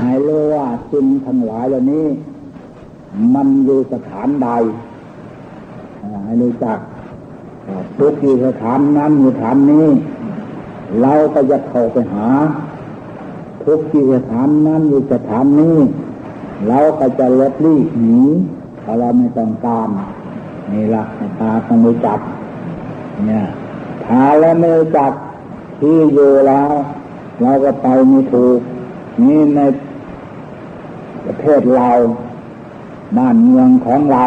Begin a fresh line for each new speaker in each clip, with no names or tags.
ให้รู้ว่าสิ่งทั้งหลายเหล่านี้ มันอยู่สถานใดให้รู้จักทุกอยู่สถานนั้นอยู่สถานนี้ เราก็จะเข้าไปหา ทุกที่สถานนั้นอยู่สถานนี้ เราก็จะลดลี่หนีถ้าเราไม่ต้องการนี่ละตาต้องรู้จัก เนี่ยถ้าเราไม่รู้จักที่อยู่แล้ว เราก็ไปไม่ถูกนี่ใน ทศเราบ้านเมืองของเรา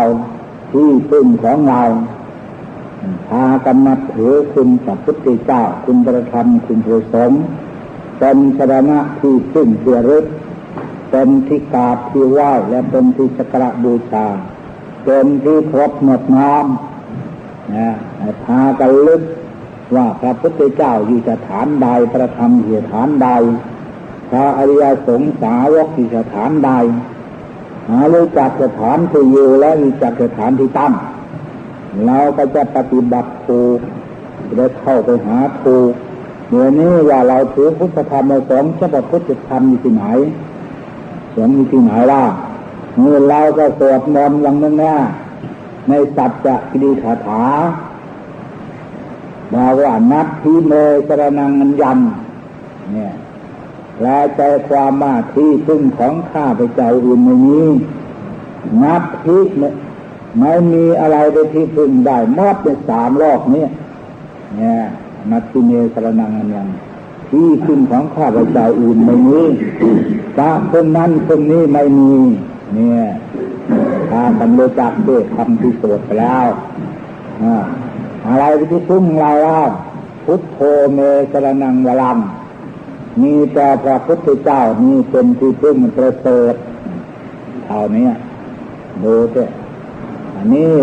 ที่พึ่งของเราพากันนับถือคุณพระพุทธเจ้า คุณประธรรมคุณผู้สมเป็นสรณะที่พึ่งเสียรึกเป็นที่กราบที่ไหว้และเป็นที่สักการบูชาเป็นที่ครบหมดน้อมนะพากันลึกว่าพระพุทธเจ้าอยู่สถานใดประธรรมอยู่สถานใด พระอริยสงสาวกอยู่สถานใดหารู้จักสถานที่อยู่และรู้จักสถานที่ตั้งเราก็จะปฏิบัติถูกจะเข้าไปหาถูกเดี๋ยวนี้ว่าเราถือพุทธธรรมในสองฉบับพุทธธรรมอยู่ที่ไหนสงอยู่ที่ไหนล่ะเมื่อเราก็สวดมนต์วังนั่นแน่ในสัจจะกิริคาถาบอกว่านับทีเมสรนังมันยันเนี่ย แปลใจความว่าที่พึ่งของข้าพเจ้าอื่นไม่มีนับทีไม่มีอะไรไปที่พึ่งได้มอดในสามโลกนี้เนี่ยนับทีเมสรนังมันยันที่พึ่งของข้าพเจ้าอื่นไม่มีพระคนนั้นคนนี้ไม่มี เนี่ยถ้าบรรลุจักด้วยคำที่สวดไปแล้วอะไรที่พึ่งเราล่ะพุทโธเมสรนังวลัง มีแต่พระพุทธเจ้านี่เป็นที่พึ่งมันประเสริฐเท่านี้ดูเถอะอันนี้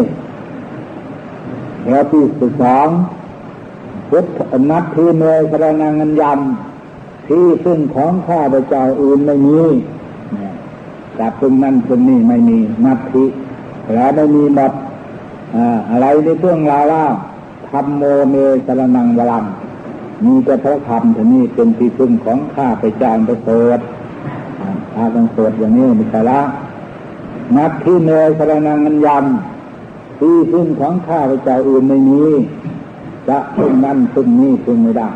แล้วที่สุดสองพุทธนัตที่เมสรนังเงินยำที่พึ่งของข้าพเจ้าอื่นไม่มีจากพึ่งนั้นพึ่งนี้ไม่มีนัตทิแล้วไม่มีหมดอะไรในเรื่องราวล่าธรรมโมเมสรนังวลัง มีแต่พระธรรมท่านี้เป็นที่พึ่งของข้าไปจานประเสริฐอาต้องสวดอย่างนี้มิใช่ละนัดที่เนยสรนังมันยำที่พึ่งของข้าไปเจ้าอื่นไม่มีจะพึ่งนั้นพึ่งนี้พึ่งไม่ได้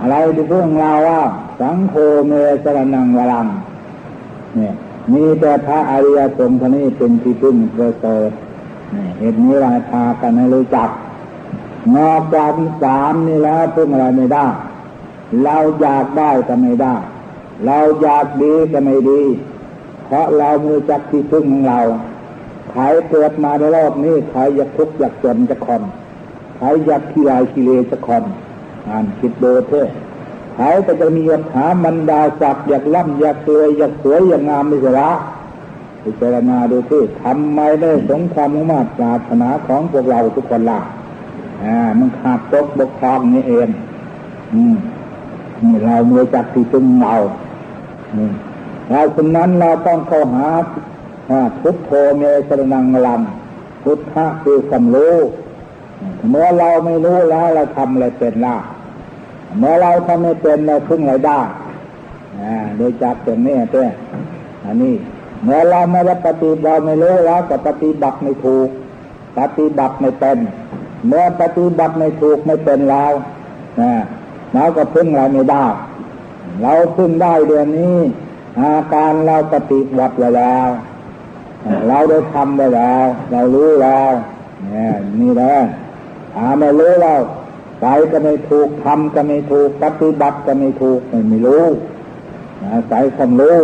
อะไรที่พึ่งเราว่า สังโฆเมสรนังวลังเนี่ยมีแต่พระอริยสงฆ์ท่านี้เป็นที่พึ่งประเสริฐเหตุนี้เราพากันให้รู้จัก นอกจากสามนี่แล้วพึ่งอะไรไม่ได้ เราอยากได้ก็ไม่ได้ เราอยากดีก็ไม่ดี เพราะเรามือจักที่พึ่งของเราใครเกิดมาในโลกนี้ใครอยากทุกข์อยากจนจะคนใครอยากขี้ลายขี้เลจะคนอ่านคิดดูเถอะใครก็จะมีอัฐามันดาศักอยากล่ำอยากรวยอยากสวยอยากงามไม่ใช่ละพิจารณาดูที่ทำไมได้สงความมุ่งมั่นปรารถนาของพวกเราทุกคนล่ะ อ่ามันขาดตกบกพร่องนี่เองอืมนี่เราเมื่อจักที่ตึงเราอืมเราคนนั้นเราต้องเข้าหาพุทโธเมสรนังลังพุทธะคือความรู้เมื่อเราไม่รู้แล้วเราทำอะไรเป็นล่ะเมื่อเราทำไม่เป็นเราพึ่งอะไรได้โดยจักเป็นนี่เต้อันนี้เมื่อเราไม่ได้ปฏิบัติเราไม่รู้แล้วก็ปฏิบัติไม่ถูก ปฏิบัติไม่เป็น เมื่อปฏิบัติไม่ถูกไม่เป็นแล้วนะเราก็พึ่งเราไม่ได้ เราพึ่งได้เดือนนี้ อาการเราปฏิบัติไว้แล้ว เราได้ทำไปแล้ว เรารู้แล้วนี่นี่แหละอาไม่รู้เราไปก็ไม่ถูกทำก็ไม่ถูกปฏิบัติก็ไม่ถูกไม่ม่รู้อาศัยความรู้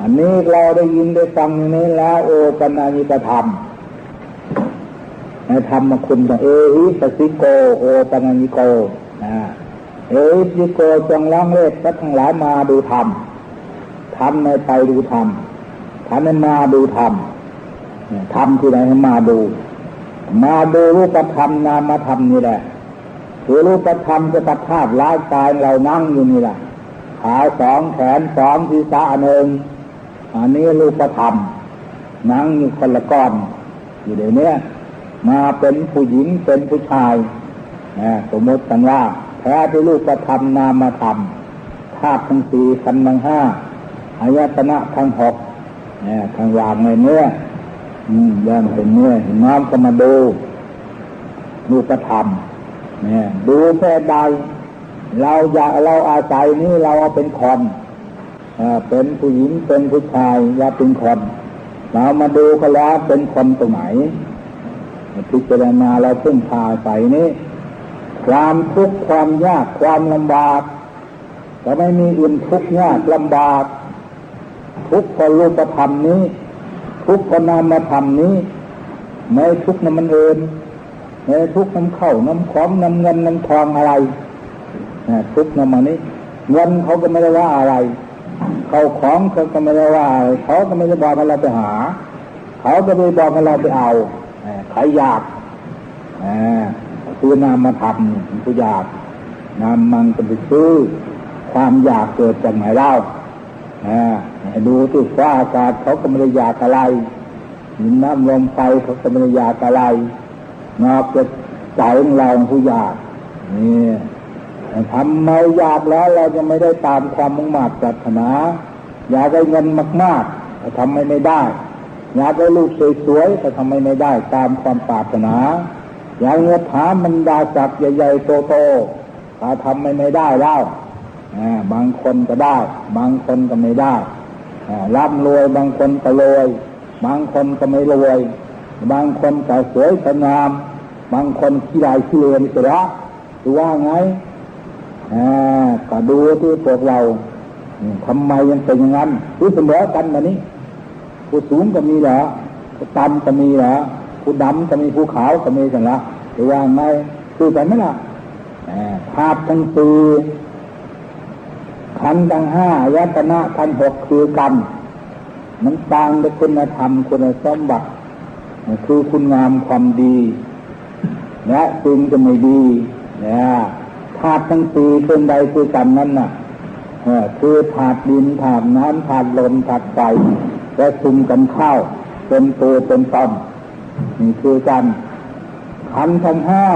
อันนี้เราได้ยินได้ฟังนี้แล้ว โอปัญญิกธรรม ธรรมคุณของเอหิปสิโกโอปัญญิโกนะเอหิปิโกจงล้างเล็ก็ทั้งหลายมาดูธรรมธรรมในไปดูธรรมธรรมในมาดูธรรมธรรมที่ไหนมาดู มาดูรูปธรรมนามธรรมนี่แหละคือรูปธรรมจะประทาบร่างกายเรานั่งอยู่นี่แหละขาสองแขนสองทีศะหนึ่งอันนี้รูปธรรมนั่งอยู่คนละก้อนอยู่เดี๋ยวนี้ มาเป็นผู้หญิงเป็นผู้ชายนะสมมติกันว่าแท้ที่ลูกกระทำนามมาทำธาตุทั้งสี่ขันธ์ทั้งห้าอายตนะทั้งหกนี่ทางวางในเนื้ออืมย่างเป็นเนื้อน้อมก็มาดูดูประธรรมเนี่ยดูแค่ใดเราอยากเราอาศัยนี้เราเอาเป็นคนเป็นผู้หญิงเป็นผู้ชายอย่าเป็นคนเรามาดูก็แล้วเป็นคนตรงไหน พิจารณาเราพึ่งพาใส่นี้ ความทุกข์ความยากความลำบากจะไม่มีอื่นทุกข์ยากลำบาก ทุกข์ก็รูปธรรมนี้ ทุกข์ก็นามธรรมนี้ไม่ทุกข์นั้นมันเอินไม่ทุกข์น้ำเข้าน้ำของน้ำเงินน้ำทองอะไรทุกข์นั้นมานี้เงินเขาก็ไม่ได้ว่าอะไรเขาของเขาก็ไม่ได้ว่าเขาก็ไม่ได้บอกให้เราไปหา เขาก็ไม่บอกให้เราไปเอา ใครอยากคือนามมาทำผู้อยากนามมันจะไปซื้อ ความอยากเกิดจากไหนเล่าดูที่ฟ้าอากาศเขาก็ไม่ได้อยากอะไรหินน้ำลมไฟเขาก็ไม่ได้อยากอะไรนอกจากใจของเราผู้อยากนี่ทำไมอยากแล้วเราจะไม่ได้ตามความมุ่งมั่นปรารถนา อยากได้เงินมากๆทำไม่ได้ อยากได้ลูกสวยๆแต่ทำไมไม่ได้ตามความปรารถนา อยากเงินถามันดาจักใหญ่ๆโตๆแต่ทำไม่ไม่ได้แล้วบางคนก็ได้ บางคนก็ไม่ได้ร่ำรวยบางคนก็รวย บางคนก็ไม่รวย บางคนก็สวยก็งาม บางคนขี้ไรขี้เลนเสียดูว่าไงก็ดูที่พวกเราทำไมยังเป็นอย่างนั้นผู้เสมอกันมานี้ ผู้สูงก็มีเหรอผู้ต่ำก็มีเหรอผู้ดำก็มีผู้ขาวก็มีสันละหรือว่าไงคือกันไหมล่ะภาพทั้งสี่ขันทั้งห้ายตนะทั้งหกคือกันมันต่างด้วยคุณธรรมคุณสมบัติคือคุณงามความดีและจึงจะไม่ดีเนี่ยธาตุทั้งสี่เป็นใดคือกันนั้นน่ะคือธาตุดินธาตุน้ำธาตุลมธาตุไฟ และซุมกันเข้า เป็นตัวเป็นตนนี่คือกันขันทั้งห้า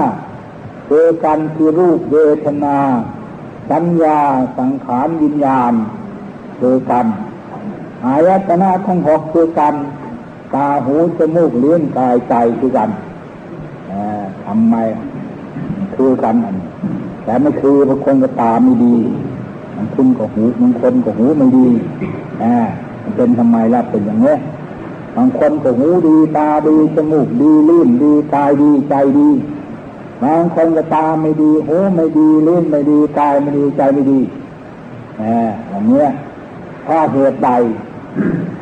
คือกันคือรูปเวทนา สัญญาสังขารวิญญาณคือกันอายตนะทั้งหกคือกัน ตาหูจมูกเลี้ยงกายใจคือกันทำไมคือกันอันแต่ไม่คือบางคนก็ตาไม่ดีบางคนก็หูบางคนก็หูไม่ดีอ่า เป็นทำไมล่ะเป็นอย่างนี้บางคนก็หูดีตาดีจมูกดีลิ้นดีกายดีใจดีบางคนก็ตาไม่ดีหูไม่ดีลิ้นไม่ดีกายไม่ดีใจไม่ดีอ่าอย่างเนี้ยถ้าเหตุใด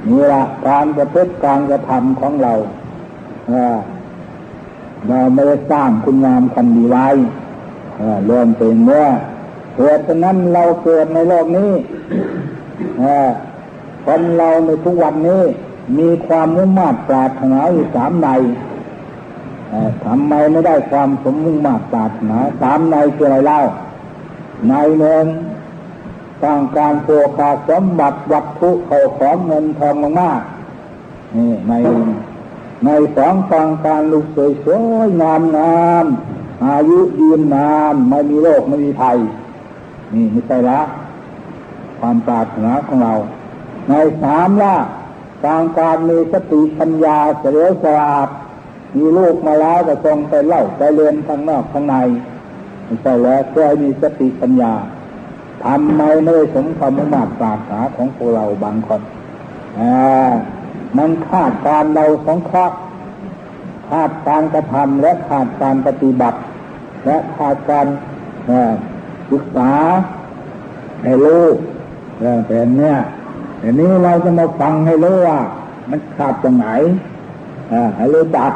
นี่ละการประพฤติการกระทำของเราเราไม่ได้สร้างคุณงามความดีไว้เริ่มเป็นเมื่อเหตุฉะนั้นเราเกิดในโลกนี้ คนเราในทุกวันนี้มีความมุ่งมั่นปรารถนาอยู่สามในทำไมไม่ได้ความสมมุ่งมั่นปรารถนาสามในคืออะไรเล่า ในหนึ่งต้องการโภคาสมบัติวัตถุเขาของเงินทองมากๆนี่ในในสองต้องการลูกสวยๆงามงามอายุยืนนานไม่มีโรคไม่มีภัยนี่ไม่ใช่ละความปรารถนาของเรา ในสามละทางการมีสติปัญญาเสลียวสลาดมีลูกมาแล้วก็ทรงไปเล่าไปเรียนทางนอกทางในไม่ใช่แล้วเพื่อให้มีสติปัญญาทำไมไม่ได้สมความมุ่งมั่นปรารถนาของพวกเราบางคนมันคาดการเราสองข้อขาดการกระทำและขาดการปฏิบัติ และขาดการศึกษาให้รู้เรื่องเป็นเนี่ย อันนี้เราจะมาฟังให้รู้ว่า มันขาดตรงไหนให้รู้จัก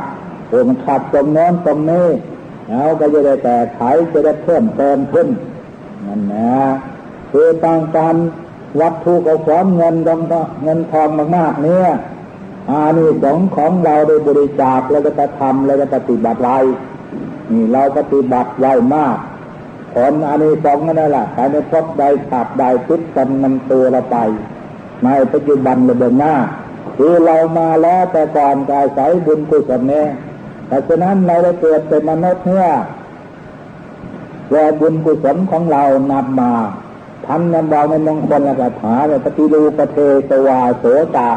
โอ้มันขาดตรงโน้นตรงนี้แล้วก็จะได้แก้ไขจะได้เพิ่มเติมขึ้นนั่นนะคือต้องการวัตถุกับความเงินทองเงินทองมากๆเนี่ยอานิสงส์ของเราได้บริจาคแล้วก็จะทำแล้วก็ปฏิบัติไรนี่เราปฏิบัติไว้มาก ผลอานิสงส์นั่นแหละภายในพบใดขาดใดพิษกันนำตัวเราไป ในปัจจุบันระเดินหน้า คือเรามาแล้วแต่ก่อนกายใสบุญกุศลเนี่ยแต่ฉะนั้นเราได้เกิดเป็นมนุษย์เนี่ยแวบุญกุศลของเรานำมาทท่านนำบอกในมงคลละกถาเนี่ยปฏิรูปเทสวาโสตา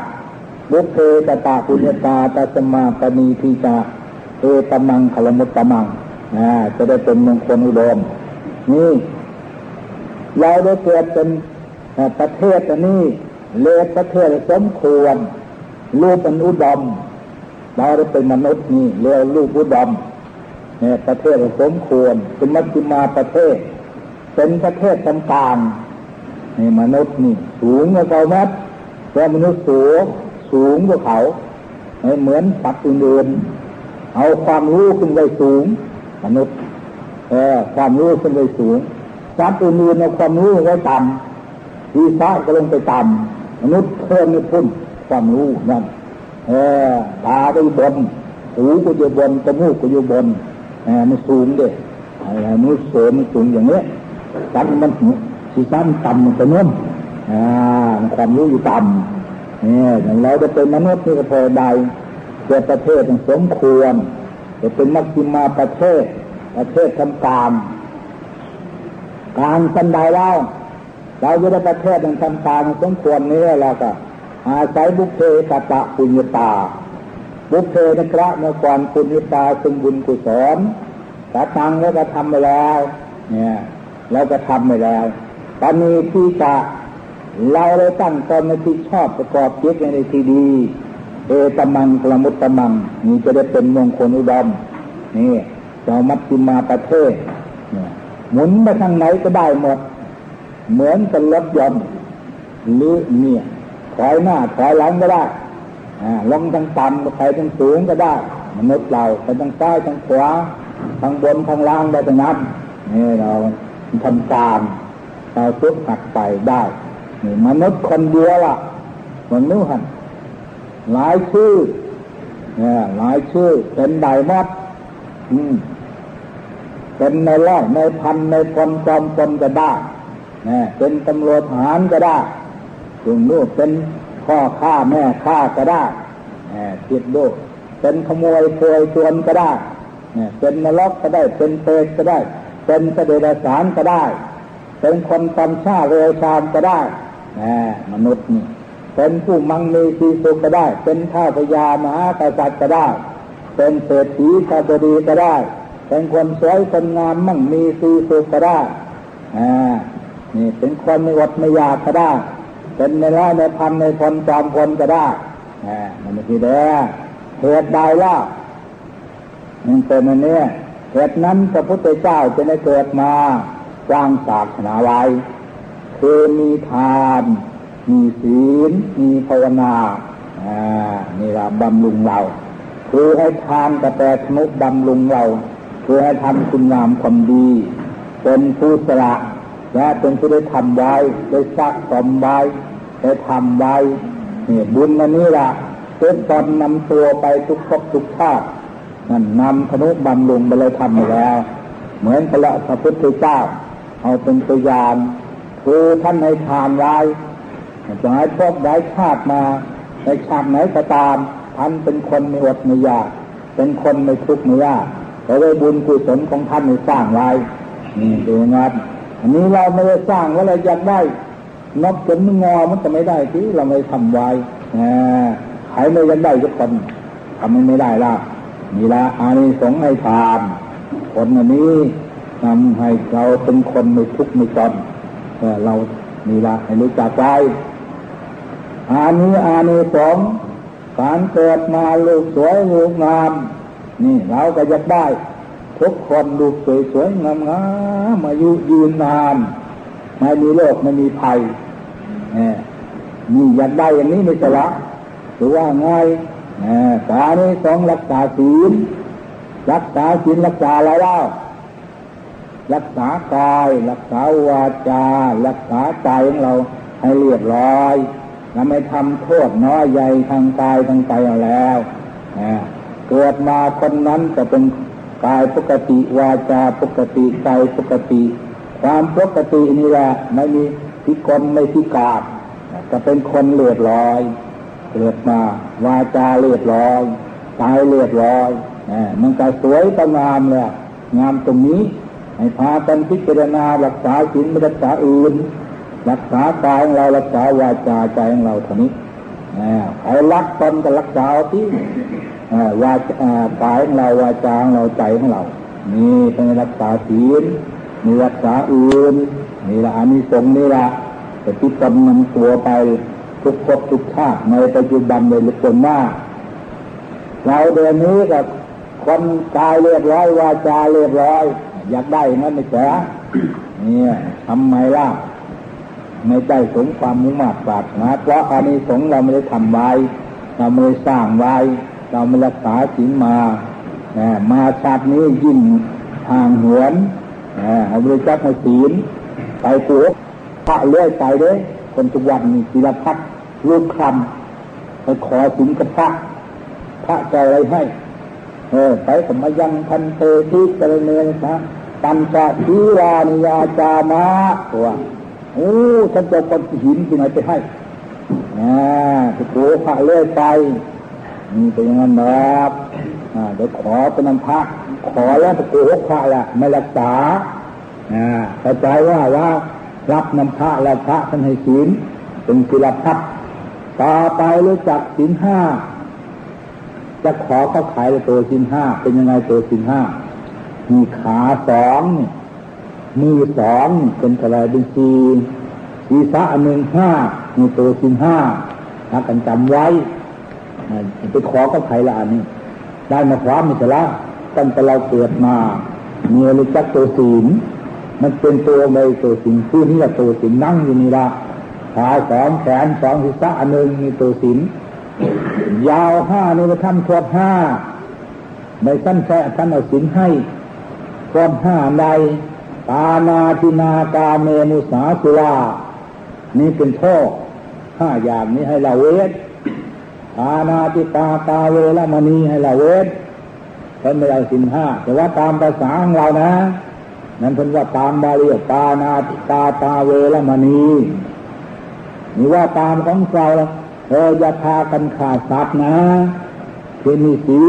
บุเพตตาปุญญตาตัสมาปณีทีจาเอตมังขลมุตตมังนะจะได้เป็นมงคลอุดม นี่ เราได้เกิดเป็นประเทศอันนี้ เลศประเทศสมควรรูปเป็นอุดมเราได้เป็นมนุษย์นี่เรียกรูปอุดมเนี่ยประเทศสมควรเป็นมัจจิมาประเทศ เป็นประเทศต่างๆนี่มนุษย์นี่ สูงกว่าเขามัดแต่มนุษย์สูงสูงกว่าเขาเหมือนสัตว์อื่นเอาความรู้ขึ้นไปสูง มนุษย์เออความรู้ขึ้นไปสูงสัตว์อื่นเอาความรู้ไว้ต่ำดีซ่าก็ลงไปต่ำ มนุษย์เพิ่มไม่พุ่นความรู้นั่นเออตาก็อยู่บนหูก็อยู่บนจมูกก็อยู่บนเออมันสูงเด้มนุษย์โสมันสูงอย่างนี้สัตว์มันสีสั้นต่ำมันจะนุ่มอ่าความรู้อยู่ต่ำเนี่ยอย่างเราจะเป็นมนุษย์นี่ก็พอได้เกิดประเทศสมควรจะเป็นมักจิมาประเทศ ประเทศทำการการสันใดแล้ว เราจะได้ประเทศทำการสมควรนี้แล้วก็อาศัยบุพเพกตะปุญญตา บุพเพนะครับเมื่อก่อนปุญญตาซึ่งบุญกุศลกระตังแล้วก็ทำไปแล้ว เนี่ยเราก็ทำไปแล้วตอนนี้ที่จะเราได้ตั้งตนในที่ชอบประกอบจิตในที่ดี เอตมังกลมุตตมังนี่จะได้เป็นมงคลอุดมนี่เจ้ามัตติมาประเทศเนี่ยหมุนไปทางไหนก็ได้หมด เหมือนกับรถยนต์หรือเนี่ยถอยหน้าถอยหลังก็ได้ลงทางต่ำไปทางสูงก็ได้ มนุษย์เราไปทางซ้ายทางขวาทางบนทางล่างได้ทั้งนั้นนี่เราทำตามเราทุกหักไปได้นี่มนุษย์คนเดียวล่ะมนุษย์หันหลายชื่อเนี่ยหลายชื่อเป็นใดมัดอืมเป็นในร้อยในพันในคนจอมคนก็ได้ นี่ยเป็นตำรวจทหารก็ได้ถึงนู่นเป็นพ่อข้าแม่ข้าก็ได้คิดดูเป็นขโมยโวยชวนก็ได้เป็นนรกก็ได้ เป็นเปรตก็ได้ เป็นเสด็จสารก็ได้ เป็นคนตำชาเรวชามก็ได้มนุษย์นี่เป็นผู้มังมีสีสุขก็ได้ เป็นข้าพยามหากษัตริย์ก็ได้ เป็นเศรษฐีข้าบดีก็ได้ เป็นคนสวยคนงามมั่งมีสีสุขก็ได้อ่า นี่เป็นคนไม่อดไม่อยากก็ได้ เป็นในร้อยในพันในคนจอมคนก็ได้มันไม่ใช่เด้อเหตุใดล่ะมันเป็นอันนี้เหตุนั้นพระพุทธเจ้าจะได้เกิดมาสร้างศาสนาไว้คือมีทาน มีศีล มีภาวนาอ่านี่เราบำรุงเรา คือให้ทานกระแตนุบำรุงเรา คือให้ทำคุณงามความดี เป็นผู้สละ และเป็นผู้ได้ทำไว้ได้ซักสมไว้ได้ทำไว้เนี่ยบุญอันนี้ละเป็นตอนนำตัวไปทุกภพทุกชาตินั่นนำธนุบำรุงไปเลยทำแล้ว เหมือนพระสัพพุทธเจ้า เอาเป็นตัวอย่างคือท่านให้ทานไว้จะให้พบได้ชาติมา ในชาติไหนก็ตาม ท่านเป็นคนไม่อดไม่ยาก เป็นคนไม่ทุกข์ไม่ยากแต่ได้บุญกุศลของท่านในสร้างไว้นี่ดูงัด อันนี้เราไม่ได้สร้างว่าเราอยากได้นกจนงอมันจะไม่ได้ที่เราไม่ทำไว้ใครไม่อยากได้ทุกคนทำมันไม่ได้ละมีละอานิสงส์ให้ทานคนอันนี้ทำให้เราเป็นคนไม่ทุกข์ไม่จนเรามีละให้รู้จักไว้อานี้อานิสงส์การเกิดมาลูกสวยลูกงาม นี่เราก็อยากได้ ทุกคนดูสวยๆงามๆมายุยืนนานไม่มีโรคไม่มีภัยนี่อยากได้อย่างนี้ไม่ใช่ละหรือว่าไงสานี้สองรักษาศีลรักษาศีลรักษาอะไรเล่ารักษากาย รักษาวาจา รักษาใจของเราให้เรียบร้อยแล้วไม่ทำโทษน้อยใหญ่ทางกายทางใจเอาแล้วเกิดมาคนนั้นจะเป็น กายปกติวาจาปกติใจปกติ ความปกตินี่แหละไม่มีพิกลไม่พิกาดจะเป็นคนเลือดลอยเกิดมาวาจาเลือดลอยตายเลือดลอยมันก็สวยก็งามเลยงามตรงนี้ให้พากันพิจารณารักษาศีลไม่รักษาอื่น รักษากายของเรารักษาวาจาใจของเราเท่านี้ใครรักตนก็รักษาที่ วาจากายของเราวาจาของเราใจของเรา นี่เป็นรักษาศีลมีรักษาอื่นนี่ละอานิสงส์นี่ละแต่ที่กำนำตัวไปทุกภพทุกชาติในปัจจุบันเลยลึกมากเราเดือนนี้กับคนกายเรียบร้อยวาจาเรียบร้อย อยากได้งั้นไม่ใช่เนี่ยทำไมล่ะไม่ได้สมความมุ่งมั่นปรารถนาเพราะอานิสงส์เราไม่ได้ทำไว้เราไม่ได้สร้างไว้ เราไม่รักษาศีลมามาชาตินี้ยิ่งห่างเหินเอาบริจาคมาศีลไปตัวพระเลื่อยไปเลยคนทุกวันมีศีลพัดรูปคำไปขอศีลกับพระพระจะอะไรให้ เออไปสมยังพันเตทิเจริญนะปัญจทีรานิยาจามาตัวโอ้ฉันจะคนหินที่ไหนไปให้อ่าไปโกพระเลื่อยไป นี่เป็นอย่างนั้นครับเดี๋ยวขอเป็นน้ำพระขอแล้วไปโกหกพระละไม่รักษาเข้าใจว่าว่ารับน้ำพระแล้วพระท่านให้ศีลเป็นศิลพัฒต่อไปรู้จักศีลห้าจะขอเขาขายตัวศีลห้าเป็นยังไงตัวศีลห้ามีขาสองมือสองเป็นอะไรเป็นสี่ศีรษะหนึ่งห้ามีตัวศีลห้าถ้ากันจำไว้ ไปขอเขาขายละอันนี้ได้มาพร้อมมิสละตั้งแต่เราเกิดมาเมีรู้จักตัวศีลมันเป็นตัวในตัวสินผู้นี้แหละตัวสินนั่งอยู่นี่ละขาสองแขนสองศีรษะอันหนึ่งมีตัวสินยาวห้านี่ท่านทวดห้าในสั้นแค่ท่านเอาสินให้ความห้าใดตานาทินากาเมมุสาสุลานี่เป็นโทษห้าอย่างนี้ให้เราเวท ตานาติตาตาเวลมณีให้เราเวทท่านไม่เอาสินห้าแต่ว่าตามภาษาของเรานะ นั้นเป็นว่าตามบาลีตานาติตาตาเวลมณีนี่ว่าตามของเราละเอออย่าพากันขาดทรัพย์นะที่มีสี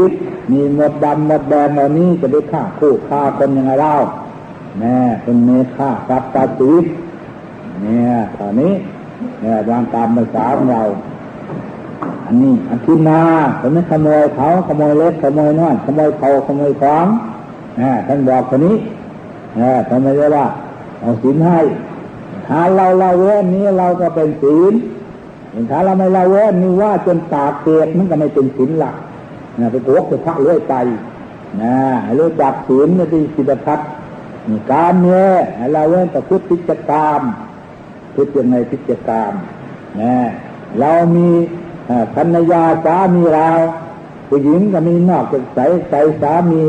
มีหมดดำหมดแดงเหล่านี้จะได้ฆ่าคู่ฆ่าคนยังไงเล่าแม่เป็นเมฆ่าทรัพย์ตาสีเนี่ยตอนนี้เนี่ยวางตามภาษาของเรา อันนี้อันที่นาผมไม่ขโมยเขาขโมยเล็กขโมยน้อยขโมยเขาขโมยของนะท่านบอกคนนี้ทำไมเรียกว่าเอาศีลให้ถ้าเราละเว้นนี้เราก็เป็นศีลถ้าเราไม่ละเว้นนี่ว่าจนตากเตียกมันก็ไม่เป็นศีลหลักนะไปโกหกพระเลื่อยไปนะรู้จักศีลในที่สิบพัฒนี่การเนี่ยเราเว้นแต่พุทธิจกรรมพุทธยังไงพิจกรรมนะเรามี ภรรยาสามีเราผู้หญิงก็มีนอกจากใจใจสามี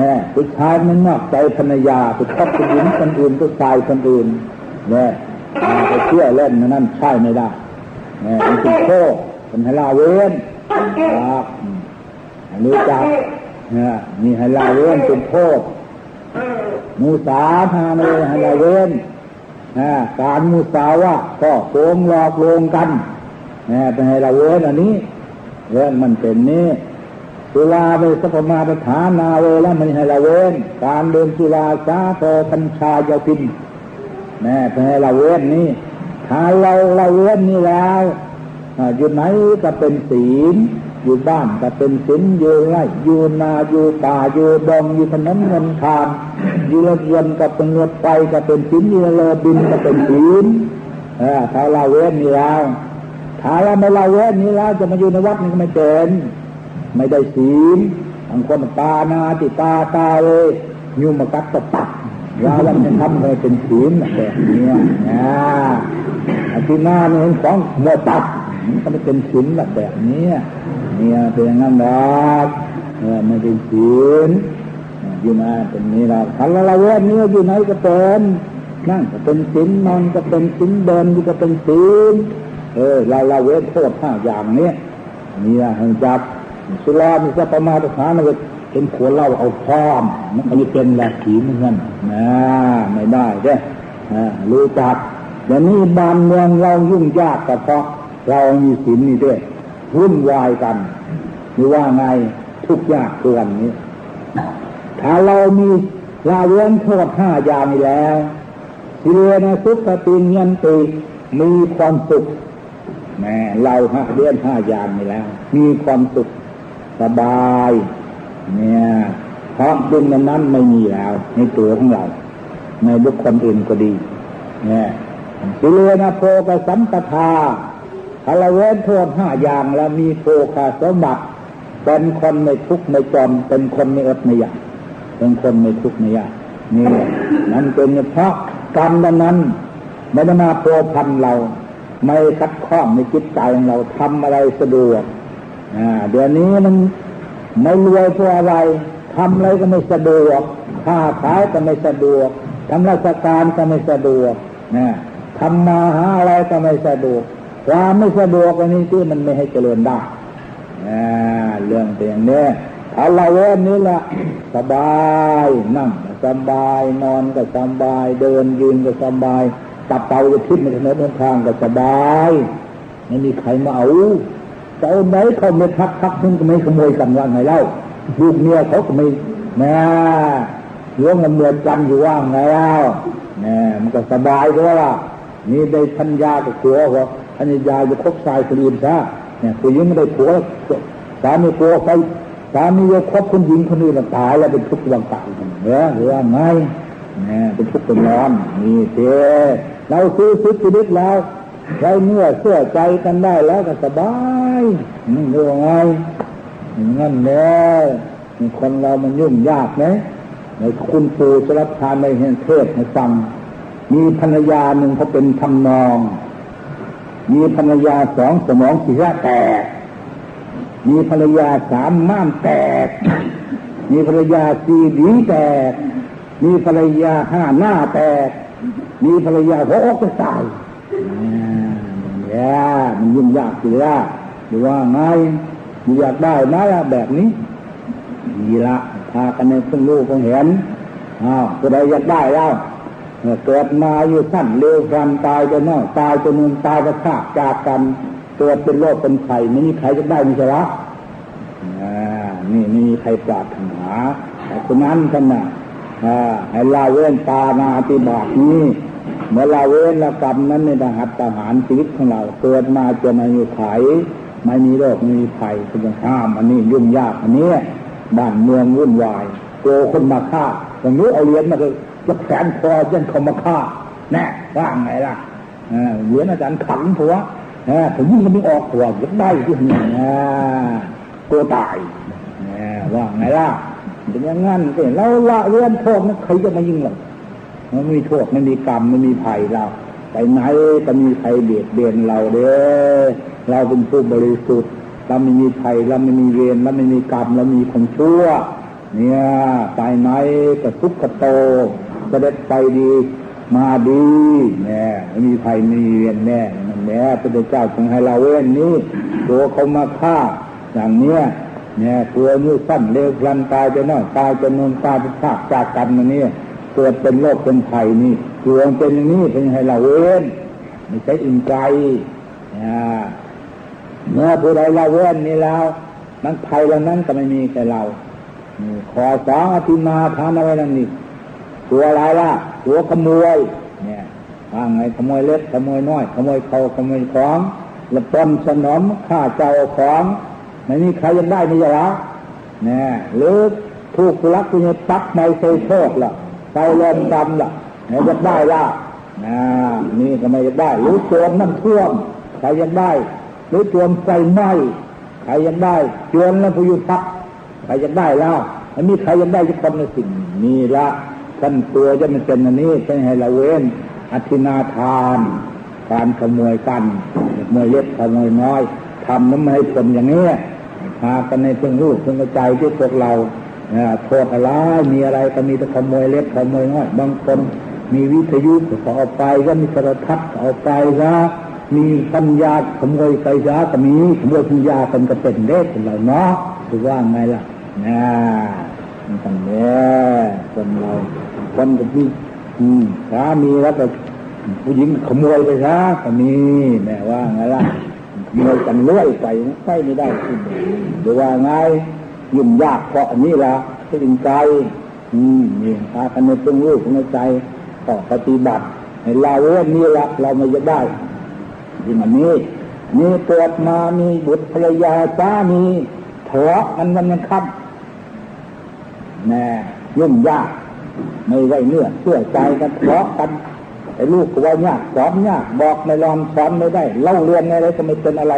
นี่ผู้ชายมันนอกใจภรรยาไปชอบผู้หญิงคนอื่นผู้ชายคนอื่นเนี่ยไปเชื่อเล่นนั่นใช่ไม่ได้เนี่ยมันเป็นโทษเป็นให้ลาเว้นครับรู้จักเนี่ยมีให้ลาเว้นเป็นโทษมูสาพาเลยให้ลาเว้นการมูสาวะก็โกงหลอกลวงกัน นี่ยเป็นให้ลาเว้นอันนี้เรื่องมันเป็นนี้สุราเวสพมาตฐานาเวแล้วมันให้ละเว้นการเดินสุราสาโตพัญชายาพินแม่แพ้ละเว้นนี่ถ้าเราละเว้นนี่แล้วอยู่ไหนก็เป็นศีลอยู่บ้านก็เป็นศีลอยู่ไร่อยู่นาอยู่ป่าอยู่ดงอยู่ถนนเงินทานอยู่รถยนต์ก็เป็นรถไฟก็เป็นศีลอยู่เรือบินก็เป็นศีลถ้าละเว้นนี่แล้ว ถ้าเราไม่ละเว้นนี่แล้วจะมาอยู่ในวัดนี่ก็ไม่เป็นไม่ได้ศีลบางคนตานาติตาตาเลยยุมกัดตะตักว่าวันจะทำให้เป็นศีลแบบนี้นะอาทินาเนี่ยของหมดตัดมันก็ไม่เป็นศีลแบบนี้เนี่ยเป็นอย่างนั้นหรอกไม่เป็นศีลอยู่นะเป็นนี้เราทันละเวทนี้อยู่ไหนก็เป็นนั่งก็เป็นศีลนอนก็เป็นศีลเดินก็เป็นศีล เออเราละเวทโทษห้าอย่างนี้เนี่ยให้จับสุรามีสัพมาตฐานมันก็เป็นขวดเหล้าเอาพร้อม มันก็จะเป็นแหลกขีเหมือนกันนะไม่ได้เด้รู้จักเดี๋ยวนี้บ้านเมืองเรายุ่งยากแต่เพราะเรามีศีลนี่ด้วยวุ่นวายกันหรือว่าไงทุกยากเกินนี้ ถ้าเรามีลาเว้นโทษห้าอย่างนี้แล้วสิเรนะสุขติยันติมีความสุข แม่เราหาเรียนห้าอย่างนี่แล้ว มีความสุขสบาย เนี่ยเพราะบุญนั้นไม่มีแล้ว ในตัวของเรา ในบุคคลอื่นก็ดี เนี่ยสิเลนะโพกสัมปทาคารเวนโทษห้าอย่างแล้วมีโภคาสมบัติเป็นคนไม่ทุกข์ไม่จนเป็นคนไม่อดไม่อยากเป็นคนไม่ทุกข์ไม่ยากนี่นั่นเป็นเพราะกรรมนั้นไม่ได้มาโปรพันเรา ไม่คัดข้องในจิตใจของเราทำอะไรสะดวกเดี๋ยวนี้มันไม่รวยเพราะอะไรทำอะไรก็ไม่สะดวกค้าขายก็ไม่สะดวกทำราชการก็ไม่สะดวกนะทำมาหาอะไรก็ไม่สะดวกความไม่สะดวกอันนี้ที่มันไม่ให้เจริญได้เรื่องเป็นอย่างนี้เอาละเว้นนี้ละสบายนั่งสบายนอนก็สบาย เดินยืนก็สบาย ตับเตาจะทิ้งในถนนนทางก็สบายไม่มีใครมาเอาจะเอาไหนเขาไม่ทักทักนึงก็ไม่ขโมยกันว่าไงเล่าลูกเมียเขาก็ไม่นะเรื่องมันเหมือนกันอยู่ว่างไงเล่าเนี่มันก็สบายด้วยล่ะนี่ได้พัญญากับผัวเขาพัญญาจะคบชายคนอื่นซะเนี่ยผู้หญิงไม่ได้ผัวสามีผัวไปสามีจะคบคนหญิงคนอื่นตายแล้วเป็นทุกข์วังตายเนี่ยหรือว่าไงเนี่ยเป็นทุกข์เป็นร้อนนี่เจ้ เราซื้อซื้อชีวิตแล้วเราเมื่อเชื่อใจกันได้แล้วก็สบายนี่เรื่องไงงั้นแน่คนเรามันยุ่งยากไหมในคุณปู่สรับทานในเห็นเทศให้ฟัง มีภรรยาหนึ่งเขาเป็นทำนอง มีภรรยาสองสมองสีรษะแตก มีภรรยาสามม้ามแตก มีภรรยาสี่ดีแตก มีภรรยาห้าหน้าแตก มีภรรยาหัวอกจะตายเนี่ยมันยุ่งยากสิละหรือว่าไงอยากได้ไหมแบบนี้ดีละพากันในเพิ่งรู้เพิ่งเห็นอ้าวผู้ใดอยากได้แล้วเกิดมาอยู่สั้นเร็วฟันตายจะน้อยตายจะนุ่มตายจะขาดจากกันตัวเป็นโรคเป็นไข่ไม่มีใครจะได้มีใช่หรอนี่นี่มีใครปรารถนาแต่คนนั้นท่านน่ะให้ลาเว้นตานาติบาตนี้ เมื่อลาเว้นละกรรมนั้นในทหารทหารชีวิตของเราเกิดมาจะไม่มีไขไม่มีโรคไม่มีภัยเป็นห้ามอันนี้ยุ่งยากอันนี้บ้านเมืองวุ่นวายโกคนมาฆ่าอย่างนี้เอาเหรียญมาเลยจะแขนคอยันเขามาฆ่าแน่ว่าไงล่ะเหรียญอาจารย์ขันผัวผมยิ่งมันไม่ออกหัวยัได้ที่นี่ตัวตายว่าไงล่ะเป็นอย่างนั้นก็เราละเรื่องโทษนั้นใครจะมายิงเรา มันมีโทษไม่มีกรรมไม่มีภัยเราไปไหนก็มีใครเบียดเบียนเราเด้อเราเป็นผู้บริสุทธิ์เราไม่มีภัยเราไม่มีเวรเราไม่มีกรรมเรามีคนชั่ว เนี่ยไปไหนก็ทุกข์กโตเสด็จไปดีมาดีแน่ไม่มีภัยไม่มีเวรแน่แน่พระเจ้าจึงให้เราเว้นนี้ตัวเขามาฆ่า อย่างเนี้ยเนี่ยตัวนี้สั้นเร็วพลันตายไปน้อยตายจะนนตายไปพากจากกันมาเนี่ย เกิดเป็นโรคเป็นภัยนี่ตัวเป็นอย่างนี้เป็นให้เราเว้นไม่ใช่อินใจเมื่อผู้ใดละเว้นนี่แล้วนั้นภัยเหล่านั้นก็ไม่มีแก่เราขอสองอธิมาทานเอาไว้นั่นนี่ตัวอะไรล่ะตัวขโมยเนี่ยว่าไงขโมยเล็กขโมยน้อยขโมยเขาขโมยของละปนสนมฆ่าเจ้าของไม่มีใครยังได้ไม่ใช่หรอเนี่ยหรือถูกลักคุณตักไม่เคยโชคล่ะ ไปเล่นดำล่ะเนี่ยจะได้ล่ะนะนี่ก็ไม่ได้ หรือโจรนั่นท่วมใครยังได้ หรือโจรไฟไหม้ใครยังได้โจรแล้วผู้ยุทักใครยังได้ล้วมันมีใครยังได้ทุกคนในสิ่งนี้ละท่านตัวจะมันเป็นอันนี้ใช่ให้ละเว้นอธินาทาน การขโมยกันขโมยเล็กขโมยน้อยทำนั้นไม่ให้ผลอย่างนี้พากันในเพื่งรูปเพื่งใจที่พวกเรา โทษอะไรมีอะไรก็มีแต่ขโมยเล็กขโมยน้อย บางคนมีวิทยุขอเอาไปก็มีโทรทัศน์เอาไปซะมีปัญญาขโมยไปซะก็มีขโมยปัญญาคนก็เป็นเด็กเราเนาะถือว่าไงล่ะนะมันกันแน่คนเราคนก็มีสามีแล้วก็ผู้หญิงขโมยไปซะก็มีแม่ว่าไงล่ะขโมยกันเลื่อยไปไม่ได้หรือว่าไง ยุ่งยากเพราะอันนี้ละที่ดินใจอืมนี่พากันในเพื่งรูปในใจต่อปฏิบัติให้เราเรื่องนี้ละเราไม่จะได้ที่มันนี้มีเกิดมามีบุตรภรรยาสามีทะเลาะกันวันยังค่ำแน่ยุ่งยาก ไม่ไว้เนื้อเชื่อใจกันทะเลาะกันไอ้ลูกก็ว่ายากสอนยากบอกไม่ลองสอนไม่ได้ เล่าเรียนอะไรก็ไม่เป็นอะไร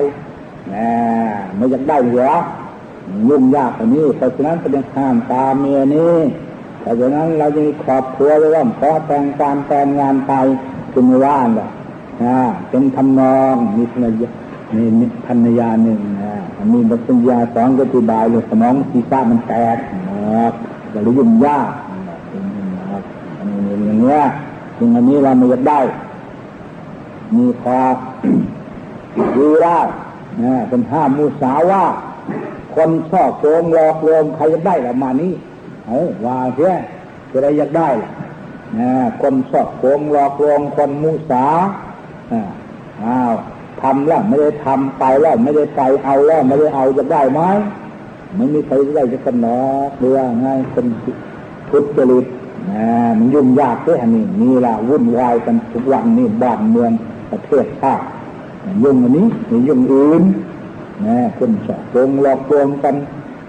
แน่ไม่อยากได้เหรอ ยุ่งยากอันนี้เพราะฉะนั้นเป็นห้ามตาเมียนี้เพราะฉะนั้นเราจะมีครอบครัวไว้ว่าขอแต่งการแต่งงานไปคุณว่านหรอกเป็นทำนองมีภรรยามีภรรยาหนึ่งนะมีปัญญาสองก็ติบายเลยสมองศีรษะมันแตกนะครับจะรู้ยุ่งยากนะครับอันนี้อย่างเนี้ยสิ่งอันนี้เราไม่อยากได้ มีพอดูได้นะเป็นห้ามมูสาว่า คนชอบโกงหลอกลวงใครจะได้ละมานี้เออว่าเสียจะได้อยากได้ล่ะนะคนชอบโกงหลอกลวงคนมูสาอ้าวทำแล้วไม่ได้ทำไปแล้วไม่ได้ไปเอาแล้วไม่ได้เอาจะได้ไหมไม่มีใครได้จะกันหนอเรือง่ายคนทุจริตนะมันยุ่งยากด้วยอันนี้นี่ละวุ่นวายกันทุกวันนี่บ้านเมืองประเทศชาติยุ่งอันนี้ยุ่งอื่น นะคนสอบโกงหลอกลวงกัน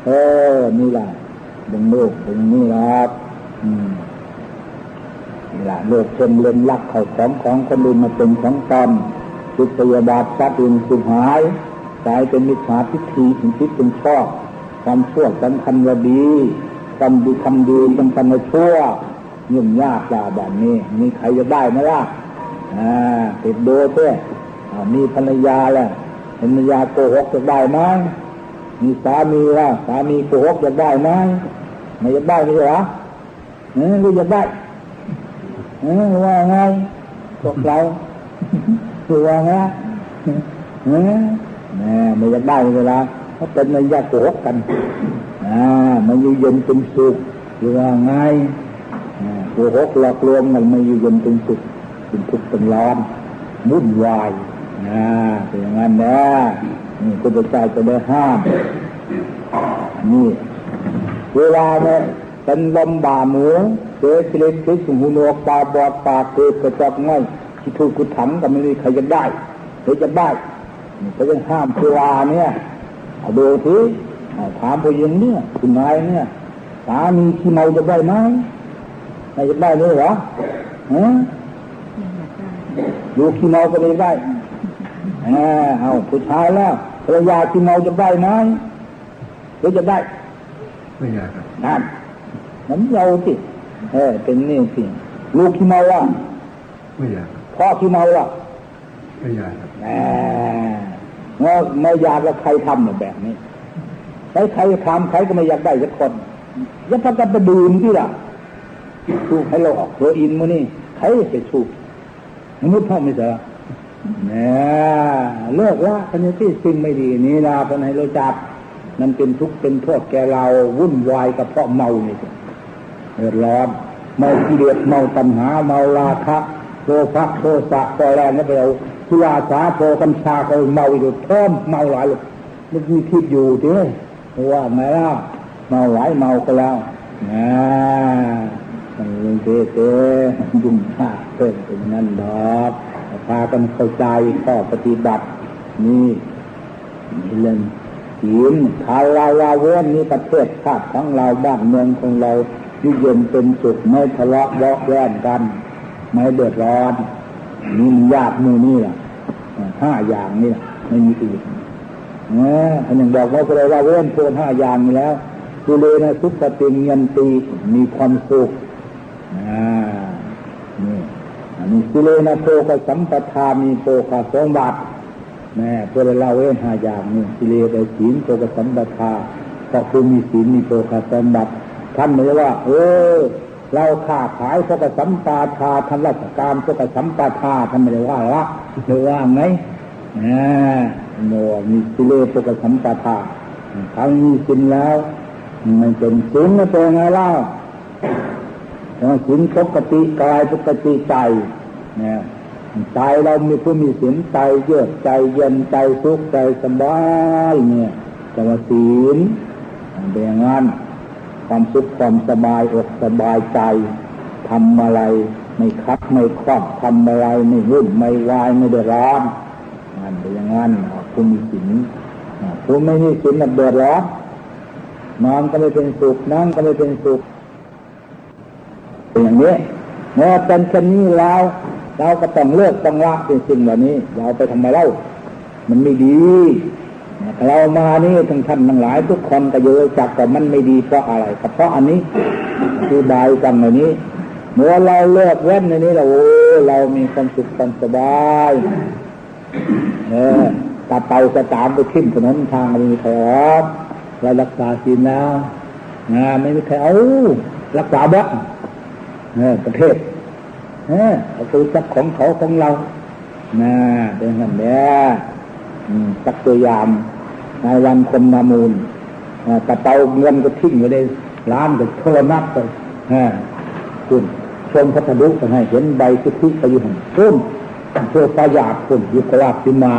เออ นี่ละดึงโลกดึงนี่ละอืมนี่ละโลกเช่นเล่นลักเขาของของคนอื่นมาเป็นของตนจิตพยาบาทสัตว์อื่นสุหายกลายเป็นมิจฉาทิฏฐิถึงคิดเป็นชอบความชั่วสำคัญว่าดีทำดีทำดีสำคัญว่าชั่วยุ่งยากยาแบบนี้ มีใครจะได้ไหมล่ะอ่าติดโดเพื่อมีภรรยาแล้ว ภรรยาโกหกจะได้ไหมมีสามีล่ะสามีโกหกจะได้ไหมไม่จะได้ไม่ใช่หรอเออรู้จะได้เออว่าไงพวกเราคือว่าไงเออแม่ไม่จะได้เวลาเขาเป็นในยาโกหกกันอ่ามันอยู่เย็นเป็นสุขหรือว่าไงโกหกหลอกลวงมันไม่อยู่เย็นเป็นสุขเป็นทุกข์เป็นร้อนมุ่นวาย นะเป็นอย่างนั้นนะนี่พระเจ้าจะได้ห้าม นี่ เวลาเนี่ยเป็นลมบ่าหมูเจอสิเลนคิสุหูนวกตาบอดปากเกิดกระจกง่อยที่ถูกกุถังก็ไม่มีใครจะได้หรือจะได้เขาจะห้ามเวลาเนี่ยเอาดูทีถามผู้หญิงเนี่ยคุณนายเนี่ยสามีขี้เมาจะได้ไหมไม่จะได้เลยเหรอฮะอยู่ขี้เมาก็ไม่ได้ เอาผู้ชายแล้วภรรยาขี้เมาจะได้ไหมหรือจะได้
ไม่อยากครับ
นั่นมันเราสิเออเป็นนี่สิลูกขี้เมาอะ
ไม่อยาก
พ่อขี้เมาอะ
ไม่อยากครับ
แหมเมื่อไม่อยากแล้วใครทำแบบนี้ใครใครทำใครก็ไม่อยากได้สักคนยังพักกันไปดื่มที่ล่ะสูบให้เราออกตัวอินมือนี่ใครไปสูบมนุษย์พ่อไม่เจอเนี่ยเลิกว่าพันที่สิ่งไม่ดีนี้นะพันให้เราจับมันเป็นทุกข์เป็นโทษแกเราวุ่นวายกับเพราะเมานี่เดือดร้อนเมากิเลสเมาตัณหาเมาราคะโทภะโทสะก็แรงก็ไปเอาสุราสาโทกัญชาก็เมาอยู่เพิ่มเมาหลายเลยมันมีคิดอยู่ทีว่าไงล่ะเมาหลายเมาก็แล้วนะมันเตเตยุ่งยากเพิ่มเป็นนั่นดอก พากันเข้าใจข้อปฏิบัตินี่นี่เรื่องศีลทาลาวาเว้นนี่ประเทศชาติของเราบ้านเมืองของเรายุ่เย็นเป็นสุขไม่ทะเลาะเบาะแย่งกัน ไม่เดือดร้อนนี่มันยากมือนี่แหละห้าอย่างนี่ไม่มีอื่นเนี่ยอันย่างบอกว่าเราว่าเว้นเพิ่มห้าอย่างนี้แล้วดูเลยนะทุกสติเงินตีมีความสุขอ่านี่ อันนี้สิเลนะโพกสัมปทามีโพคาสมบัติแม่เพื่อเราเว้นห้าอย่างนี่สิเลได้ศีลโพกสัมปทาเพราะผู้มีศีลมีโพคาสมบัติท่านไม่ได้ว่า เออ เราค้าขายโพกสัมปทาทำราชการโพกสัมปทาท่านไม่ได้ว่าละหรือว่าไงอ่าโนมีสิเลโพกสัมปทาถ้ามีศีลแล้วมันเป็นศีลแล้วเป็นไงเล่าศีลปกติกายปกติใจ นี่ยใจเรามีผู้มีศีลใจเยือกใจเย็นใจสุขใจสบายเนี่ยจะว่าศีลเป็นอย่างนั้นความสุขความสบายอกสบายใจทำอะไรไม่คับไม่ครอบทำอะไรไม่วุ่นไม่วายไม่เดือดร้อนนั่นเป็นอย่างนั้นผู้มีศีลผู้ไม่มีศีลมันเดือดร้อนนอนก็ไม่เป็นสุขนั่งก็ไม่เป็นสุขเป็นอย่างนี้เมื่อเป็นเช่นนี้แล้ว เราก็ต้องเลิกต้องละเป็นสิ่งเหล่านี้ เราไปทำไมเล่า มันไม่ดีเรามานี่ทั้งท่านทั้งหลาย ทุกคนก็เยอะจักแต่มันไม่ดีเพราะอะไรก็เพราะอันนี้อธิบายกันเหล่านี้เมื่อเราเลิกเว้นในนี้เราโอ้เรามีความสุขความสบายเออตาเตาจะตามไปทิ้มถนนทางม่มีใครรับเรารักษาศีลแล้วนะไม่มีใครเอารักษาบ้เออประเทศ เออเอาตัวจักของเขาของเรานะเป็นอย่างนี้สักตัวยางในวันคมนามูลตะเตาเงินก็ทิ้งอยู่ในร้านก็โทรนัดไปคุณชมพัทลุไปให้เห็นใบสุทธิไปอยู่หันพุ่มเพื่อประหยัดคุณยุคลาภขึ้นมา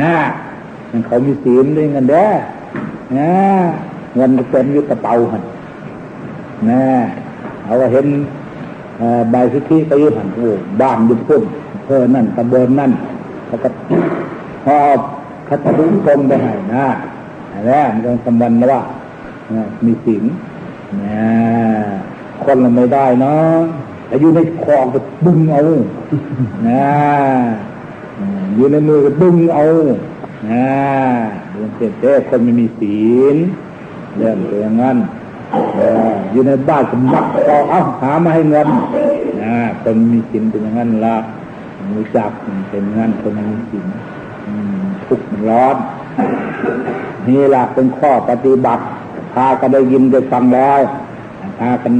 นะมันเขามีศีลด้วยเงินเด้นะเงินก็เต็มอยู่กระเป๋าหันนะเอาเห็น ใบสุทธิไปยู่หันโอ้บ้านยุพุ่มเพอนั่นตะเบินนั่นแล้วก็พอพัทลุตรงไปให้นะแล้วมันก็สมบัติว่ามีศีลนะคนเราไม่ได้เนาะแต่อยู่ในคอก็ดึงเอานะอยู่ในมือก็ดึงเอานะเรื่องเต้คนไม่มีศีลเรื่องเป็นอย่างนั้น อยู่ในบ้านก็มักเอาเอาหามาให้เงินนะคนมีศีลเป็นอย่างนั้นละรู้จักเป็นอย่างนั้นคนมีศีลทุกข์ร้อน นี่แหละเป็นข้อปฏิบัติ พากันได้ยินได้ฟังแล้วพากัน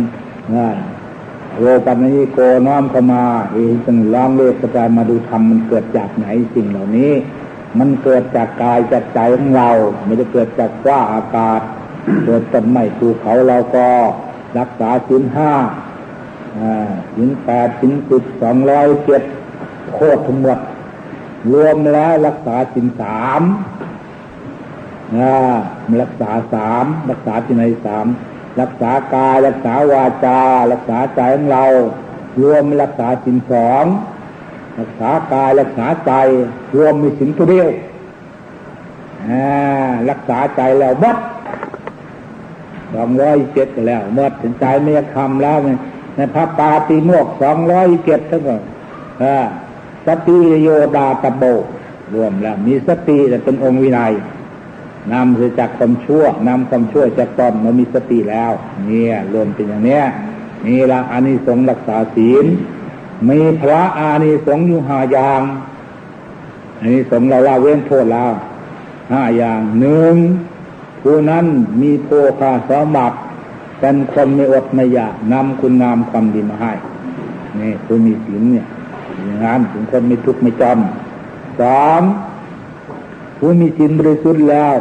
โลปัญญิโกน้อมเข้ามาเองจึงล้องเลกกระจายมาดูธรรมมันเกิดจากไหนสิ่งเหล่านี้ มันเกิดจากกายจากใจของเรา ไม่ได้เกิดจากว่าอากาศ เกิดต้นไม้ภูเขาเราก็รักษาสินห้าสินแปดสินสิบสองร้อยเจ็ดโคตรทั้งหมด รวมแล้วรักษาสินสามรักษาสามรักษาที่ไหนสามรักษากายรักษาวาจา รักษาใจของเรา รวมรักษาสินสองรักษากายรักษาใจ รวมมีสินตัวเดียวรักษาใจแล้วมด สองร้อยเจ็ดแล้วมดถึงใจไม่คำแล้วในพระปาติโมกสองร้อยเจ็ดทั้งหมดสติโยดาตะโบรวมแล้ว มีสติแต่เป็นองค์วินัยนำคือจากความชั่วนำความชั่วจากตอนมามีสติแล้ว เนี่ยรวมเป็นอย่างเนี้ยนี่ละอานิสงส์รักษาศีลมีพระอานิสงส์อยู่ห้าอย่างอานิสงส์เราละเว้นโทษแล้วห้าอย่างหนึ่ง ผู้นั้นมีโภคาสมบัติเป็นคนไม่อดไม่อยากนำคุณงามความดีมาให้นี่ผู้มีศีลเนี่ยอย่างนั้นถึงคนไม่ทุกข์ไม่จำสองผู้มีศีลบริสุทธิ์แล้ว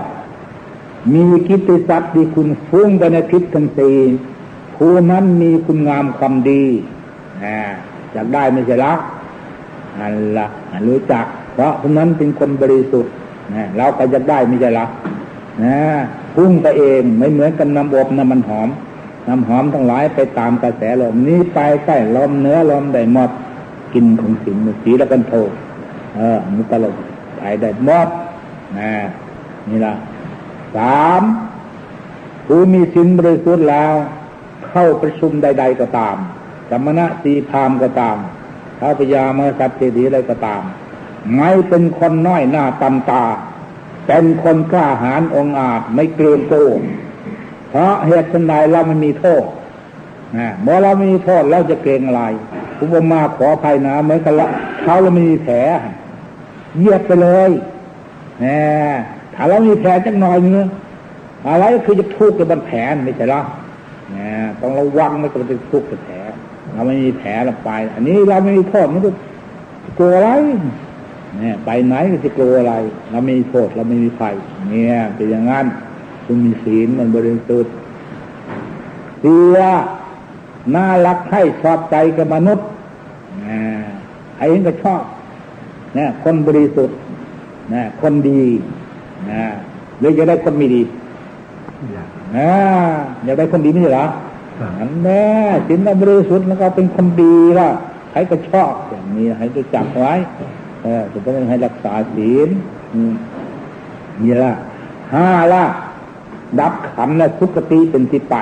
มีกิตติศัพท์ที่คุณฟุ้งไปในทิศทั้งสี่ผู้นั้นมีคุณงามความดีนะอยากได้ไม่ใช่ละอันละรู้จัก เพราะผู้นั้นเป็นคนบริสุทธิ์นะเราก็จะได้ไม่ใช่ละ นะพุ่งไปเองไม่เหมือนกันน้ำอบน้ำมันหอม น้ำหอมทั้งหลายไปตามกระแสลมนี้ไปใกล้ลมเนื้อลมได้หมดกินของสินสีแล้วกันโทเออมุตลกไปได้หมดนะนี่ละสามผู้มีสินบริสุทธิ์แล้ว เข้าประชุมใด ๆก็ตามสมณะสีพามก็ตามพระพยามาสัตเทดีอะไรก็ตาม ไม่เป็นคนน้อยหน้าตำตา เป็นคนกล้าหาญองอาจไม่เกรงโกงเพราะเหตุชันใดเราไม่มีโทษนะเมื่อเราไม่มีโทษเราจะเกรงอะไรผู้บมาขอภัยนะเหมือนกันละเขาเราไม่มีแผลเยียบไปเลยนะถ้าเรามีแผลจักหน่อยนึงอะไรก็คือจะทุกข์กับบนแผลไม่ใช่หรอนะต้องระวังไม่กับจะทุกข์กับแผลเราไม่มีแผลเราไป อันนี้เราไม่มีโทษมันจะกลัวอะไร เนี่ย ไปไหนก็จะกลัวอะไร เราไม่มีโทษเราไม่มีภัยเนี่ยเป็นอย่างนั้นคุณมีศีลมันบริสุทธิ์เสียน่ารักให้ชอบใจกับมนุษย์ใครเห็นก็ชอบเนี่ยคนบริสุทธิ์นะคนดีนะหรือจะได้คนไม่ดีนะอยากได้คนดีไม่ใช่หรออันแน่สินบริสุทธิ์แล้วก็เป็นคนดีละใครก็ชอบอย่างนี้ให้รู้จักไว้ เออจะต้องให้รักษาศีลนี่ละห้าละดับขันและทุกขติเป็นที่ไป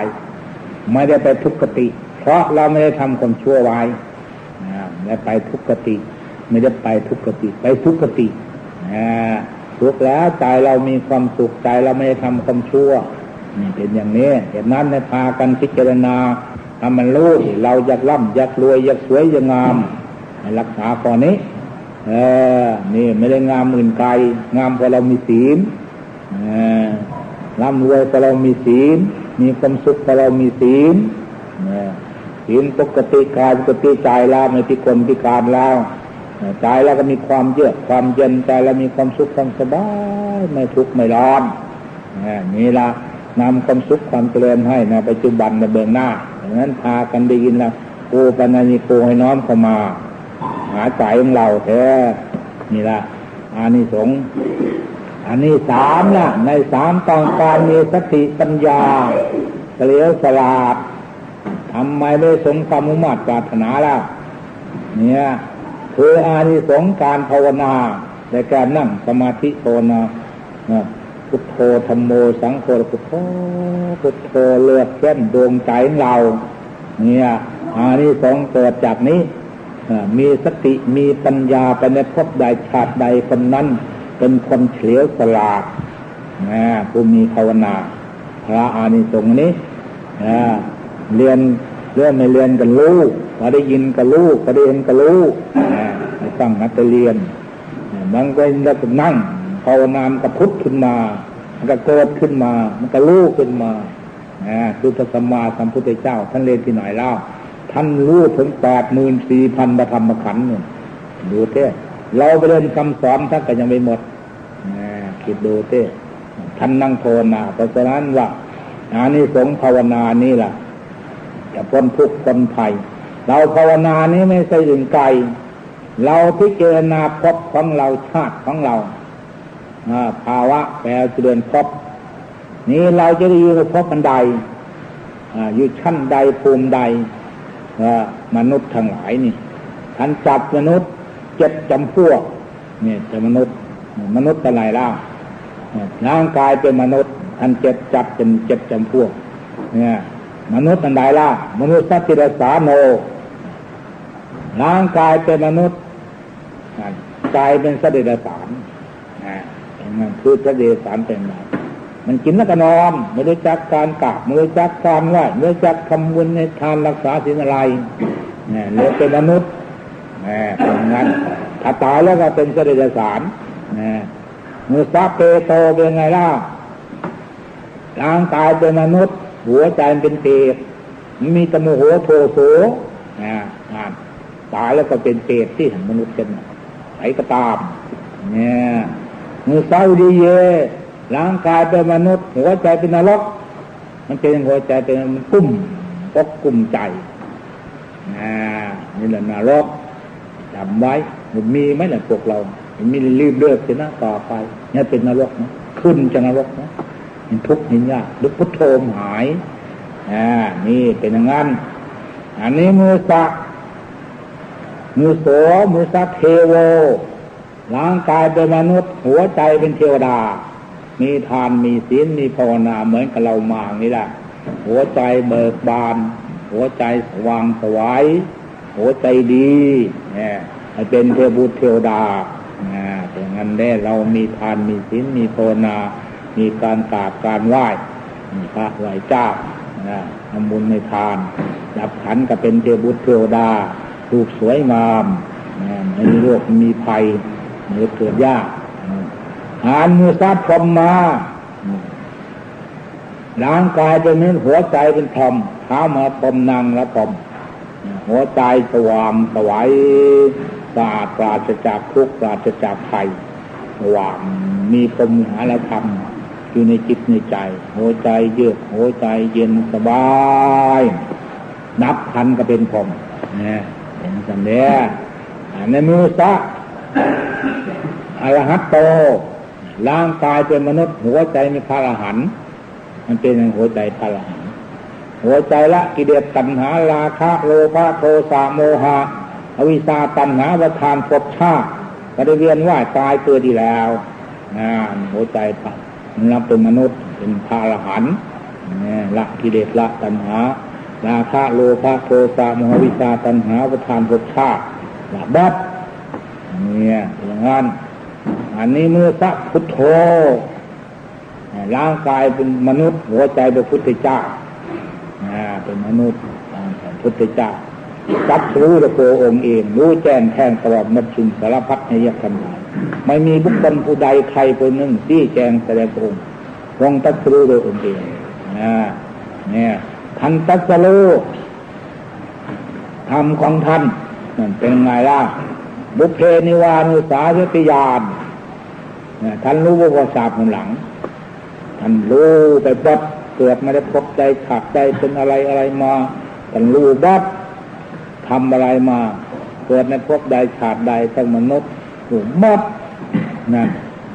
ไม่ได้ไปทุกขติ เพราะเราไม่ได้ทำความชั่วไว้ไม่ไปทุกขติ ไม่ได้ไปทุกขติ ไปทุกขติทุกแล้วใจเรามีความสุขใจเราไม่ได้ทำความชั่วนี่เป็นอย่างนี้เหตุนั้นในพากันพิจารณาทำมันรู้เราอยากร่ำอยากรวยอยากสวยอยากงามรักษาก่อนนี้ เออนี่ไม่ได้งามอื่นไกล งามเพราะเรามีศีลร่ำรวยเพราะเรามีศีล มีความสุขเพราะเรามีศีลศีลปกติกายปกติใจเราไม่พิกลพิการแล้วใจเราก็มีความเยือกความเย็นใจเรามีความสุขความสบายไม่ทุกข์ไม่ร้อนนี่ละนำความสุขความเจริญให้ในปัจจุบันในเบื้องหน้าดังนั้นพากันได้ยินแล้วโอปัญญิโกให้น้อมเข้ามา หาใจของเราแท้นี่ละอานิสงส์อันนี้สามนะในสามตองการมีสติปัญญาเฉลียวฉลาดทำไมไม่สงความมุมั่นปรารถนาล่ะเนี่ยคืออานิสงส์การภาวนาในการนั่งสมาธิภาวนาพุทโธธรรมโมสังโฆพุทโธพุทโธเลือดเส้นดวงใจเรา เนี่ยอานิสงส์เกิดจากนี้ มีสติมีปัญญาไปในภพใดชาติใดคนนั้นเป็นคนเฉลียวฉลาดนะผู้มีภาวนาพระอานิสงส์นี้เรียนเรื่องไม่เรียนกันรู้พอได้ยินกับรู้พอได้เห็นกับรู้ไม่ต้องนักเรียน มันก็แล้วก็นั่งภาวนามกับพุทธขึ้นมา มันก็เกิดขึ้นมา มันก็รู้ขึ้นมาคือพระสัมมาสัมพุทธเจ้า ท่านเรียนที่ไหนเล่า ท่านรู้ถึงแปดหมื่นสี่พันธรรมขันธ์เนี่ยดูเต้เราไปเรียนคำสอนท่านก็ยังไม่หมดคิดดูเต้ท่านนั่งโทนาเพราะฉะนั้นว่าอานิสงส์ภาวนานี่แหละจะพ้นทุกข์พ้นภัย เราภาวนานี้ไม่ใช่ถึงไกล เราพิจารณาพบของเราชาติของเราภาวะแปลเจริญพบนี้เราจะได้อยู่ในพบบันไดอยู่ชั้นใดภูมิใด มนุษย์ทั้งหลายนี่ท่านจับมนุษย์เจ็ดจำพวกเนี่ยจะมนุษย์มนุษย์อะไรล่ะร่างกายเป็นมนุษย์ท่านเจ็ดจับเป็นเจ็ดจำพวก เนี่ย มนุษย์อันใดล่ะมนุษย์สัตติรสาโนร่างกายเป็นมนุษย์กายเป็นสตว์เดรัจฉานนั่นคือพระเดชสารเป็นมา มันกินแล้วก็นอนไม่รู้จักการกราบไม่รู้จักการไหวไม่รู้จักทำบุญในทานรักษาศีลอะไรเนี่ยเหลือเป็นมนุษย์เนี่ยเป็นงั้นถ้าตายแล้วก็เป็นเสด็จสารเนี่ยมือซาเปโตเป็นไงล่ะร่างกายเป็นมนุษย์ หัวใจเป็นเปรตมีตะโมโหโทโสนะตายแล้วก็เป็นเปรตที่เห็นมนุษย์เป็นไหนก็ตาม เนี่ยมือเศร้าดีเย ร่างกายเป็นมนุษย์ หัวใจเป็นนรก มันเป็นหัวใจเป็นมันกุ้มปกกุ้มใจนี่แหละนรกจำไว้มันมีไหมล่ะพวกเรามันมีรีบเลือกเสียนะต่อไปนี่เป็นนรกนะขึ้นจะนรกนะมันทุกข์นิยากหรือพุทโธหายอ่านี่เป็นอย่างนั้น อันนี้มือสักมือโสมือสักเทโวร่างกายเป็นมนุษย์ หัวใจเป็นเทวดา มีทานมีศีลมีภาวนาเหมือนกับเรามางนี่แหละหัวใจเบิกบาน หัวใจสว่างสวายหัวใจดีเนี่ยเป็นเทวบุตรเทวดาเนี่ยอย่างนั้นได้เรามีทานมีศีลมีภาวนา มีการกราบการไหว้มีพระไหวเจ้าทำบุญในทานดับขันก็เป็นเทวบุตรเทวดารูปสวยงามไม่มีโรคมีภัยมือเกิดยาก หานมือซับพรมมาร่างกายเป็นเนื้อหัวใจเป็นทอมเท้ามาพรมนางและพรมหัวใจสว่างสวายสะอาดปราศจากทุกข์ปราศจากภัยสว่างมีพรมหาและธรรมอยู่ในจิตในใจ หัวใจเยือกหัวใจเย็นสบาย นับพันก็เป็นพรมนี่ยเป็นสันเดียในมือซักอรหัตโต ร่างกายเป็นมนุษย์ หัวใจมีพระอรหันต์มันเป็นอย่างหัวใจพระอรหันต์หัวใจละกิเลสตัณหาราคะโลภะโทสะโมหะอวิชาตัณหาประทานภพชาติก็ได้เวียนว่ายตายเกิดที่แล้วนะหัวใจมันรับเป็นมนุษย์เป็นพาลหันละกิเลสละตัณหาราคะโลภะโทสะโมหวิชาตัณหาประทานภพชาติละบัดเนี่ยอย่างนั้น อันนี้เมื่อสักพุทโธร่างกายเป็นมนุษย์ หัวใจเป็นพุทธเจ้าเป็นมนุษย์พุทธเจ้าจับรู้ละโกองค์เอง รู้แจ้งแทงตลอดมัดชินสารพัดในยักษ์ขนาดไม่มีบุคคลผู้ใดใครคนหนึ่งที่แจ้งแสดงองค์ทรงตัดรู้โดยองค์เองเนี่ยท่านตัดรู้ธรรมของท่านนั่นเป็นไงล่ะบุพเพนิวานุสาสติยาน ท่านรู้ว่าภาษาผหลัง ท่านรู้ไปบัดเกิดไม่ได้พบใจขับใจเป็นอะไรอะไรมาท่านรู้บัดทำอะไรมา เกิดในพบใดฉาดใดทั้งมนุษย์รู้บัดนั่น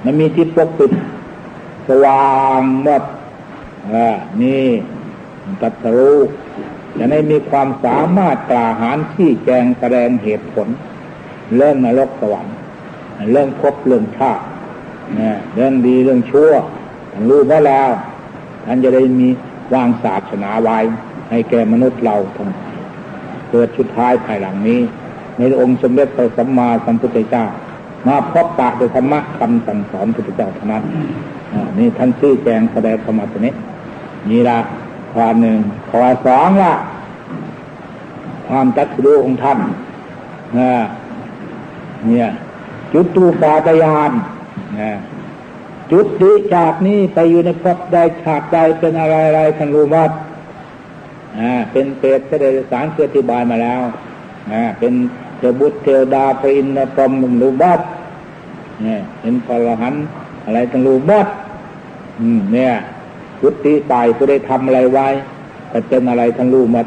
มันมีที่ปกปิดสว่างหมดอ่านี่ตัดรู้จะได้มีความสามารถกล่าหาญที่แจงแสดงเหตุผล เรื่องนรกสวรรค์เรื่องพบเรื่องชาติ เนี่ยเรื่องดีเรื่องชั่วท่านรู้ว่าแล้วท่านจะได้มีวางศาสนาไว้ ให้แก่มนุษย์เราทั้งเกิดชุดท้ายภายหลังนี้ ในองค์สมเด็จพระสัมมาสัมพุทธเจ้า มาพบปะโดยธรรมะคำสั่งสอนพุทธเจ้าเท่านั้นนี่ท่านชื่อแจงแสดงธรรมะตัวนี้นี่ละข้อหนึ่งข้อสองละความจัดรู้ของท่านเนี่ยจุดตูปาตยาน นะจุดดิจากนี้ไปอยู่ในภพใดฉากใดเป็นอะไรอะไรท่านรู้มัดอ่าเป็นเปรตเสด็จสารเกิดอธิบายมาแล้วอ่าเป็นเทบุตรเทวดาพระอินทร์พรหมรู้บัดเนี่ยเป็นพลหันอะไรท่านรู้บัดอืมเนี่ยจุดติตายผู้ได้ทำอะไรไว้แต่เป็นอะไรท่านรู้มัด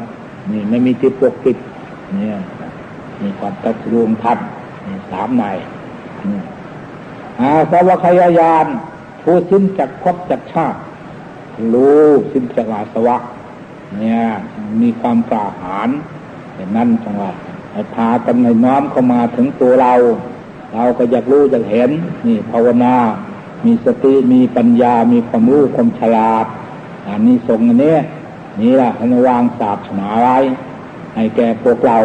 นี่ไม่มีจิตปกปิดเนี่ยมีความตัดรวมทัดสามใน อาสวะขยายานผู้สิ้นจากพบจากชาติรู้สิ้นจากอาสวะเนี่ยมีความกล้าหาญแต่นั่นจังหวะพากันในน้อมเข้ามาถึงตัวเรา เราก็อยากรู้อยากเห็นนี่ภาวนา มีสติมีปัญญา มีความรู้ความฉลาด อันนี้ทรงอันนี้นี่แหละให้วางศาสนาไว้ให้แก่พวกเรา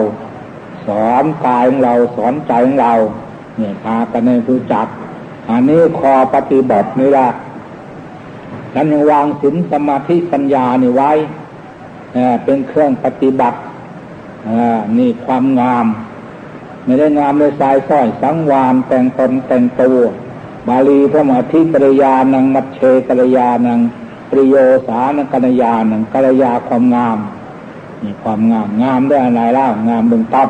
สอนกายของเราสอนใจของเรา เนี่ยพากันในรู้จัก อันนี้คอปฏิบัตินี่ละท่านยังวางศีลสมาธิปัญญานี่ไว้เป็นเครื่องปฏิบัตินี่ความงาม ไม่ได้งามในสายสร้อยสังวานแต่งตนแต่งตัวบาลีพระมาธิปริยานังมัชเชกริยานังปริโยสานังกัญญานังกัญยาความงามนี่ความงามงามได้อะไรล่ะงามเบื้องต้น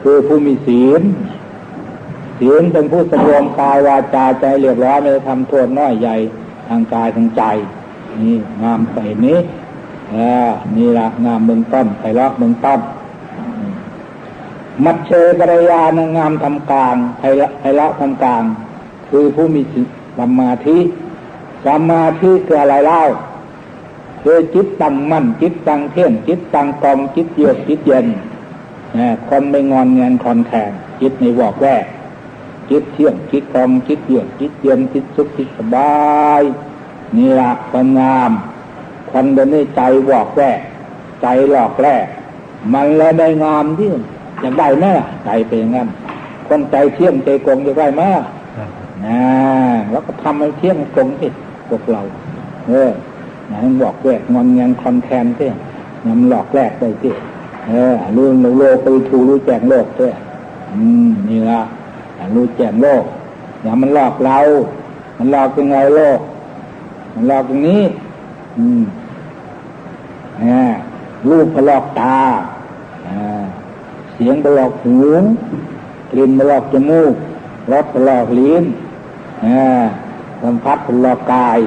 คือผู้มีศีล ศีลเป็นผู้สรวมกายวาจาใจเรียบร้อยไม่ทำโทษน้อยใหญ่ทางกายทางใจ นี่งามไปนี้อนี่ละงามเบื้องต้นไพเราะเบื้องต้นมัดเชกรยานงามทำกลางไพละไพละทำกลาง คือผู้มีสมาธิสมาธิคืออะไรเล่าคือจิตตั้งมั่นจิตตั้งเที่ยงจิตตั้งกองจิตเยือกจิตเย็นคนไม่งอนเงินคอนแข่งจิตในวอกแวก จิตเที่ยงจิตกองจิตเยือกจิตเย็นจิตสุขจิตสบายนี่ละความงาม คนเดินในใจวอกแวกใจหลอกแรกมันแล้วได้งามที่อยากได้ไหมใจเป็นอย่างนั้นคนใจเที่ยงใจกงอยากได้ไหมนะแล้วก็ทำให้เที่ยงกงที่พวกเรา เออนะบอกแวกงอนเงินคอนแทนเที่ยมันหลอกแรกได้ที่เออรู้โลกไปทูรู้แจ้งโลกเที่ยอืมนี่ละ รู้แจ้งโลกอย่ามันหลอกเรา มันหลอกยังไงโลก มันหลอกอย่างนี้ อืมนี่รูปพลอกตาเสียงพลอกหูกลิ่นพลอกจมูกรสพลอกลิ้นสัมผัสพลอกกาย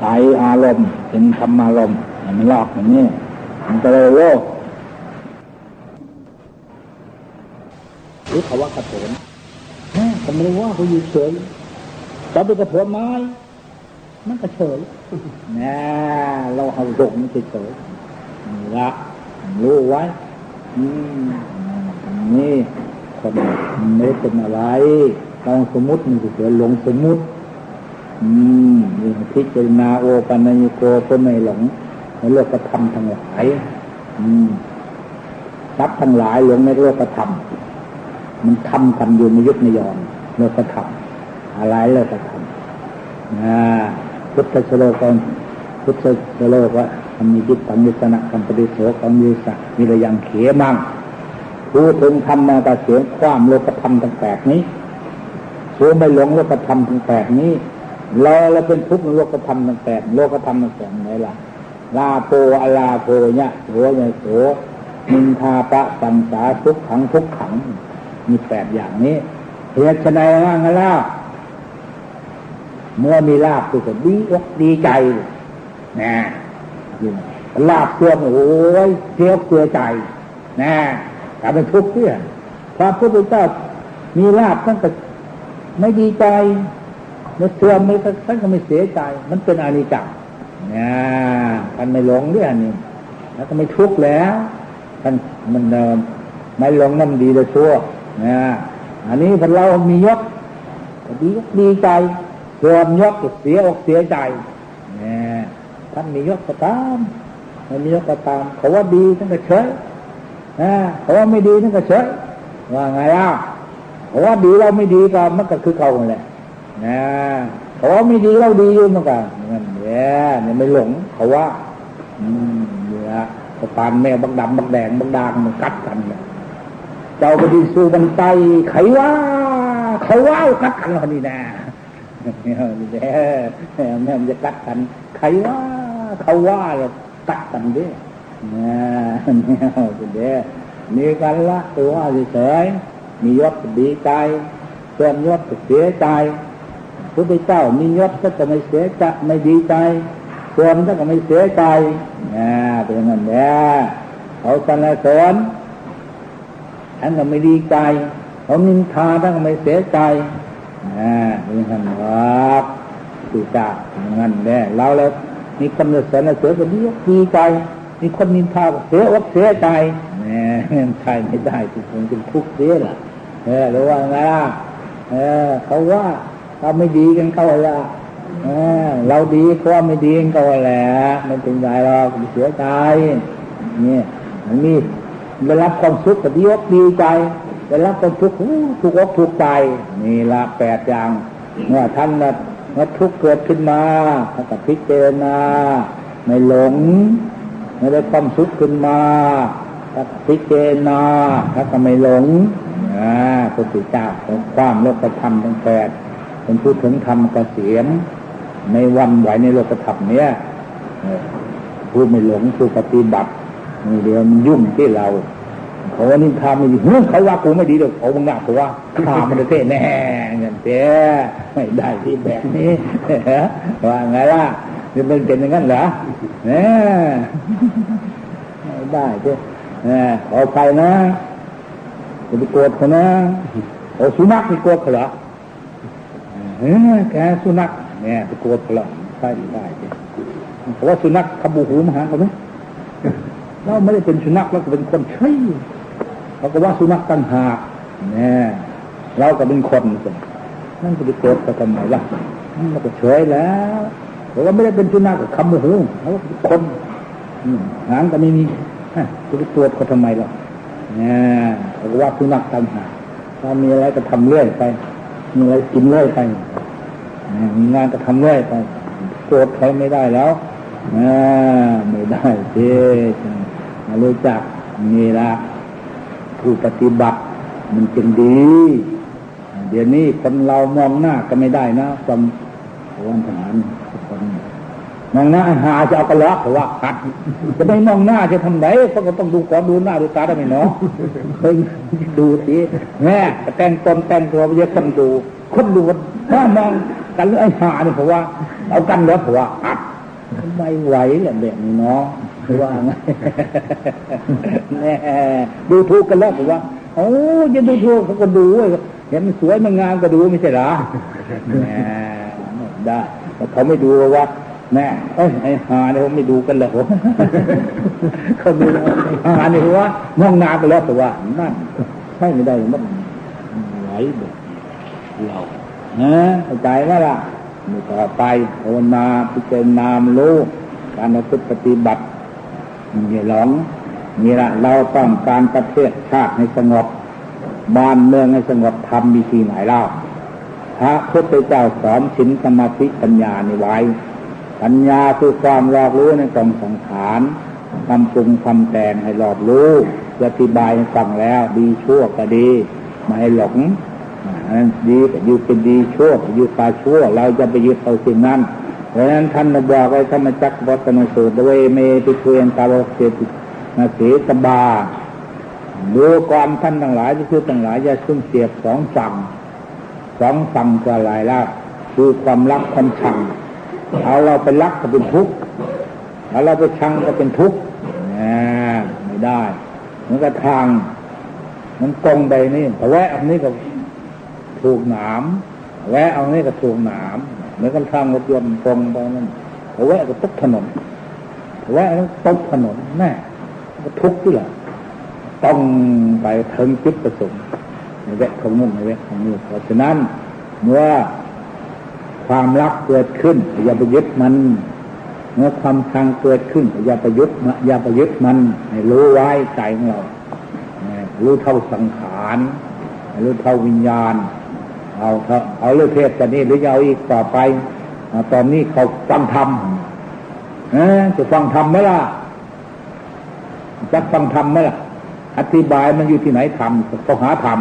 สายอารมณ์เป็นธรรมารมณ์มันหลอกอย่างนี้มันก็เลยโลกหรือภาวะกระโถน ก็ไม่รู้ว่าเขาอยู่เฉยจะเป็นกระโถนไม้มันก็เฉยนะเราเอาหลงมันเฉยละรู้ไว้นี้คนไม่เป็นอะไรลองสมมติมันเกิดหลงสมมติ อืมนี่พิจารณาโอปัญญโกก็ไม่หลงในโลกธรรมทั้งหลาย อืมทรัพย์ทั้งหลายหลงในโลกธรรมมันทำกันอยู่ในยุคในยอน โลกธรรมอะไรโลกธรรมนะพุทธโลกอนพุทธโลกว่ามีจิตตังยุตนะกัมปติโสกังยุสะมีระยังเขมังพูดถึงธรรมาตาเสียงความโลกธรรมทั้งแปดนี้สูไม่หลงโลกธรรมทั้งแปดนี้เราเราเป็นทุกข์ในโลกธรรมทั้งแปดโลกธรรมทั้งแปดไหนล่ะลาโพอลาโพเนี่ยโสเนี่ยโสมินทาปะสังสาทุกขังทุกขัง มีแปดอย่างนี้ เหตุไฉนว่างล่ะเมื่อมีลาบก็จะดีอกดีใจนะลาบเสื่อมโอ้ยเสียเสียใจนะกลายเป็นทุกข์เนี่ยพระพุทธเจ้ามีลาบท่านก็ไม่ดีใจมื่เสื่อมไม่ท่านก็ไม่เสียใจ มันเป็นอนิจจ์นะท่านไม่หลงด้วยอันนี้แล้วก็ไม่ทุกข์แล้วท่านมันเดิมไม่หลงนั่นดีเลยชั่วนะ อันนี้พอเรามียศก็ดีดีใจเสื่อมยศก็เสียอกเสียใจนะท่านมียศก็ตามไม่มียศก็ตามเขาว่าดีท่านก็เฉยนะเขาว่าไม่ดีท่านก็เฉยว่าไงล่ะเขาว่าดีเราไม่ดีก็มันก็คือเขาแหละนะเขาว่าไม่ดีเราดีอยู่เหมือนกันนั่นแหละเนี่ยไม่หลงเขาว่า อืมเนี่ยก็ปาแม่บักดำบักแดงบักดางมันกัดกันเนี่ย เจ้าไปดีสู้มันไตไขว่าเขาว่ากัดกันเรอนี่นะเนี่ยนี่แหละแม่มันจะกัดกันไขว่าเขาว่าเรากัดกันดิเนี่ยเนี่ยเด้มีกันละตัวเฉยมียศดีใจเสื่อมยศเสียใจพระพุทธเจ้ามียศก็จะไม่เสียใจไม่ดีใจเสื่อมก็จะไม่เสียใจนะเป็นอย่างนั้นแหละเขาสรรเสริญ ท่านก็ไม่ดีใจเขานินทาท่านก็ไม่เสียใจนะเป็นอย่านรับสุจาอย่างนั้นแหละเราแล้วมีคนสรรเสริญก็ดีดีใจ มีคนนินทาเสียอกเสียใจแหมใช่ไม่ได้ที่คงเป็นทุกข์เสียล่ะเออหรือว่าไงล่ะเออเขาว่าเราไม่ดีกันเขาละเออเราดีเขาว่าไม่ดีกันเขาแหละไม่เป็นไรหรอกเสียใจเนี่ยมันมี ได้รับความสุขก็ดีอกดีใจได้รับความทุกข์ทุกอกทุกใจนี่ละแปดอย่างเมื่อท่านเมื่อทุกข์เกิดขึ้นมาท่านก็พิจารณาไม่หลงไม่ได้ความสุขขึ้นมาถ้าพิจารณาถ้าก็ไม่หลงอ่าพระพุทธเจ้าของความโลกธรรมทั้งแปดเป็นพูดถึงธรรมเกษียณในวันไหวในโลกธรรมเนี้ยพูดไม่หลงพูดปฏิบัตินี่เดียวมันยุ่งที่เรา เขาว่านินทาไม่ดีเฮ้ยเขาว่ากูไม่ดีเดี๋ยเขาบังอาจเขาว่าข้ามันจะเท่แน่เงี้ยเจ๊ไม่ได้ที่แบบนี้ว่าไงล่ะจะเป็นเป็นอย่างนั้นเหรอเนี่ยไม่ได้เจ๊ขอไปนะจะไปโกรธเขานะโอ้สุนัขไปโกรธเขาเหรอเออแกสุนัขเนี่ยไปโกรธเขาเหรอใช่ได้เจ๊เพราะว่าสุนัขขบูหูมาหาเขาไหม เราไม่ได้เป็นสุนัขเราก็เป็นคนใช่เขาก็ว่าสุนัขตั้งหากเนี่ยเราก็เป็นคนนั่นจะไปโกรธเขาทำไมล่ะนั่นเราก็เฉยแล้วเราะว่าไม่ได้เป็นสุนัขกับคำโมโหเขาเป็นคนหางก็ไม่มีจะไปตรวจเขาทำไมล่ะเนี่ยเขาก็ว่าสุนัขตั้งหากถ้ามีอะไรก็ทำเรื่อยไป มีอะไรกินเรื่อยไปมีงานก็ทำเรื่อยไปโกรธใครไม่ได้แล้วไม่ได้เจ๊ รู้จักนี่ละผู้ปฏิบัติ มันจึงดี เดี๋ยวนี้คนเรามองหน้าก็ไม่ได้นะจำวันทหารคนมองหน้าหาจะเอากระลักเพราะว่าขัดจะไม่มองหน้าจะทำไหนเพราะก็ต้องดูก่อนดูหน้าดูตาได้ไหมเนาะเฮ้ยดูสิแม่แต่งตนแต่งตัวเยอะคนดู คนดูถ้ามองกันไอ้หาเนี่ยเพราะว่า เอากันแล้วเพราะว่าขัดไม่ไหวแหละแบบนี้เนาะ ว่าไงแน่ดูถูกกันแล้วผมว่าโอ้ยัดูถูกเขาก็ดูเห็นมันสวยมันงามก็ดูไม่ใช่หรอได้เขาไม่ดูว่าแน่เอ้ยไอ้หาเนี่ยเขาไม่ดูกันแล้วเขาดูหาเนี่ยว่ามองนาไปแล้วแต่ว่านั่นช่ไม่ได้มันไหวแบบเราฮะเข้าใจไหมล่ะมีต่อไปภาวนาพิจารณามรู้การปฏิบัติ มีหลงนี่ละเราต้องการประเทศชาติให้สงบ บ้านเมืองให้สงบทำมีทีไหนเล่าพระพุทธเจ้าสอนสินสมาธิปัญญาในไว้ ปัญญาคือความรอบรู้ในกองสังขารทำปรุงทำแต่งให้รอบรู้อธิบายให้ฟังแล้ว ดีชั่วก็ดีไม่ให้หลงดีอยู่เป็นดีชั่วอยู่ตาชั่ว เราจะไปยึดเอาสิ่งนั้น เพราะฉะนั้นท่านบอกไว้ธรรมจักรวัตนสูตรเวยเมติเกวนตาโลเสตินาเสตบาดูความท่านทั้งหลายที่คือทั้งหลายจะซุ่มเสียบสองฝั่งสองฝั่งก็หลายละคือความรักความชัง เอาเราไปรักก็เป็นทุกข์เอาเราไปชังก็เป็นทุกข์ไม่ได้มันก็ทาง มันกงไปนี่แต่แวะอันนี้ก็ถูกหนามแวะเอานี่ก็ถูกหนาม เหมือนกันทางรถยนต์ตรงไปนั่นแวะก็ตกถนนแวะแล้วตกถนนแน่ก็ทุกข์ที่แหละต้องไปถึงจุดประสงค์ในแวะของนุ่มในแวะของนี้เพราะฉะนั้นเมื่อความรักเกิดขึ้นอย่าไปยึดมัน เมื่อความชังเกิดขึ้นอย่าไปยึดอย่าไปยึดมันให้รู้ไว้ใจของเรารู้เท่าสังขารรู้เท่าวิญญาณ เอาเถอะเอาเรื่องเทศกันนี้หรือจะเอาอีกต่อไปตอนนี้เขาฟังธรรมจะฟังธรรมไหมล่ะจะฟังธรรมไหมล่ะ อธิบายมันอยู่ที่ไหนธรรมเขาหาธรรม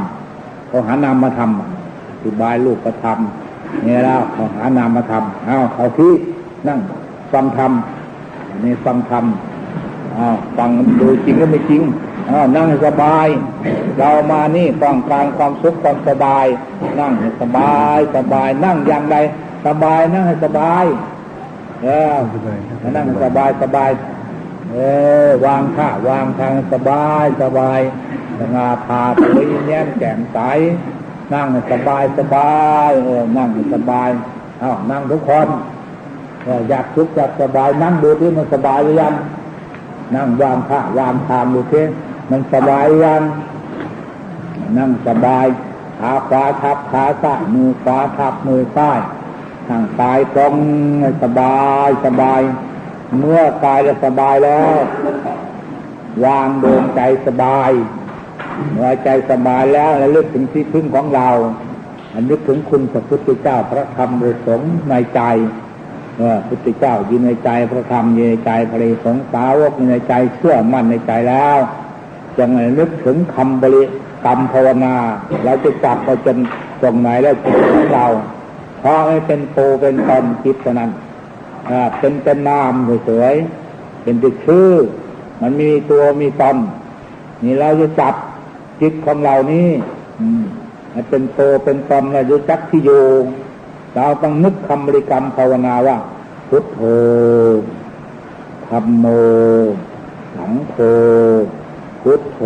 เขาหานามมาทำอธิบายลูกประธรรมนี่แล้วเขาหานามมาทำเอาเขาที่นั่งฟังธรรมนี่ฟังธรรมอ้าวฟังดูจริงก็ไม่จริง นั่งสบาย เรามานี่ต้องการความสุขความสบาย นั่งให้สบายสบาย นั่งอย่างไรสบายนั่งให้สบาย เออนั่งสบายสบาย เออ วางท่าวางทางสบายสบายสง่าผ่าเผยแย้มแจ่มใสนั่งสบายสบายเออนั่งสบายอ้าวนั่งทุกคนอยากทุกข์อยากสบายนั่งดูที่มันสบายหรือยังนั่งวางท่าวางทางดูที่ มันสบายยัง นั่งสบายขาขวาทับขาซ้ายมือขวาทับมือซ้ายทางกายตรงสบายสบาย เมื่อกายเราสบายแล้ววางดวงใจสบายเมื่อใจสบายแล้วระลึกถึงที่พึ่งของเราอันนึกถึงคุณพระพุทธเจ้าพระธรรมพระสงฆ์ในใจพระพุทธเจ้าอยู่ในใจพระธรรมอยู่ในใจพระสงฆ์สาวกอยู่ในใจเชื่อมั่นในใจแล้ว จังไงนึกถึงคำบริกรรมภาวนาเราจะจับไปจนตรงไหนแล้วจิตของเราเพราะไม่เป็นโตเป็นตนจิตเท่านั้นเป็นเป็นนามสวยๆเป็นติดชื่อ มันมีตัวมีตนนี่เราจะจับจิตของเรานี้ให้เป็นโตเป็นตนเราจะจักที่อยู่เราต้องนึกคำบริกรรมภาวนาว่า พุทโธธรรมโมสังโฆ พุทโธ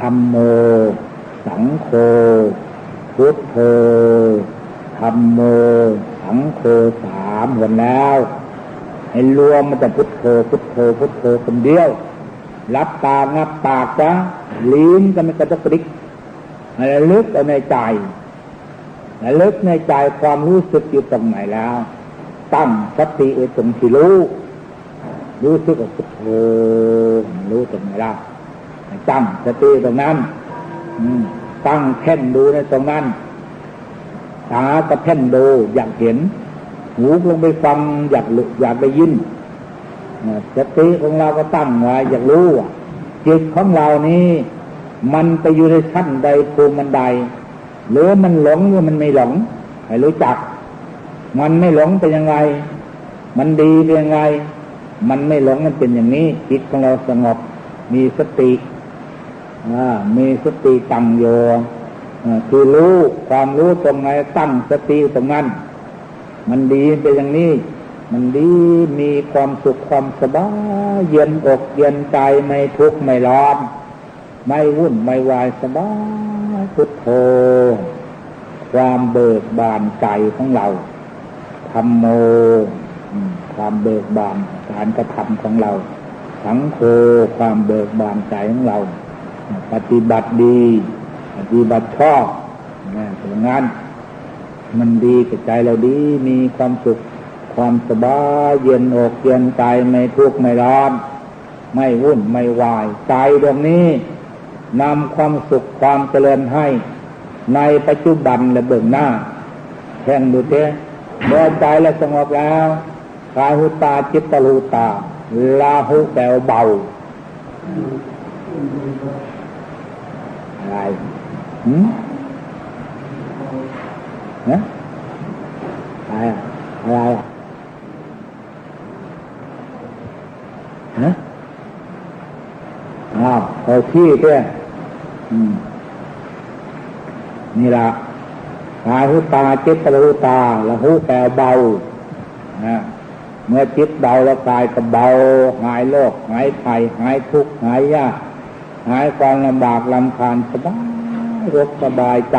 ธรรมโม สังโฆ พุทโธธรรมโม สังโฆสามหมดแล้ว ให้รวมมันจะพุทโธ พุทโธ พุทโธคนเดียว รับตางับปากจ้ะลิ้นก็ไม่กระตุกกระดิกให้ลึกเอาในใจให้ลึกในใจความรู้สึกอยู่ตรงไหนแล้ว ตั้งสติไว้ตรงที่รู้ รู้สึกว่าพุทโธรู้ตรงไหนล่ะตั้งสติตรงนั้นตั้งแท่นดูในตรงนั้นตาก็แท่นดูอยากเห็น หูลงไปฟังอยากอยากได้ยินสติของเราก็ตั้งไว้อยากรู้จิตของเรานี้ มันไปอยู่ในชั้นใดภูมิมันใด หรือมันหลงหรือมันไม่หลงให้รู้จัก มันไม่หลงเป็นยังไง มันดีเป็นยังไง มันไม่หลงมันเป็นอย่างนี้ จิตของเราสงบ มีสติมีสติตั้งโยคือรู้ความรู้ตรงไหนตั้งสติตรงนั้น มันดีเป็นอย่างนี้ มันดีมีความสุขความสบายเย็นอกเย็นใจไม่ทุกข์ไม่ร้อนไม่วุ่นไม่วายสบายพุทโธ ความเบิกบานใจของเราธรรมโม ความเบิกบานการกระทำของเรา สังโฆความเบิกบานใจของเรา ปฏิบัติดี ปฏิบัติชอบนะเพราะงั้นมันดีกับใจเราดีมีความสุขความสบายเย็นอกเย็นใจไม่ทุกข์ไม่ร้อน ไม่วุ่นไม่วาย ใจดวงนี้นำความสุขความเจริญให้ ในปัจจุบันและเบื้องหน้าแข่งดูเถอะเมื่อใจและสงบแล้ว กายหุตาจิตตลูตา ลาหุแปลเบา อะไรหืมนะอะไรอะไรนะอ้าวเอาที่เพื่อนี่ละกายหุตาจิตตลูตา ละหุแปลเบานะ เมื่อจิตเบาแล้วกายก็เบา หายโรคหายภัยหายทุกข์หายยากหายความลำบากลำคาญสบายรกสบายใจ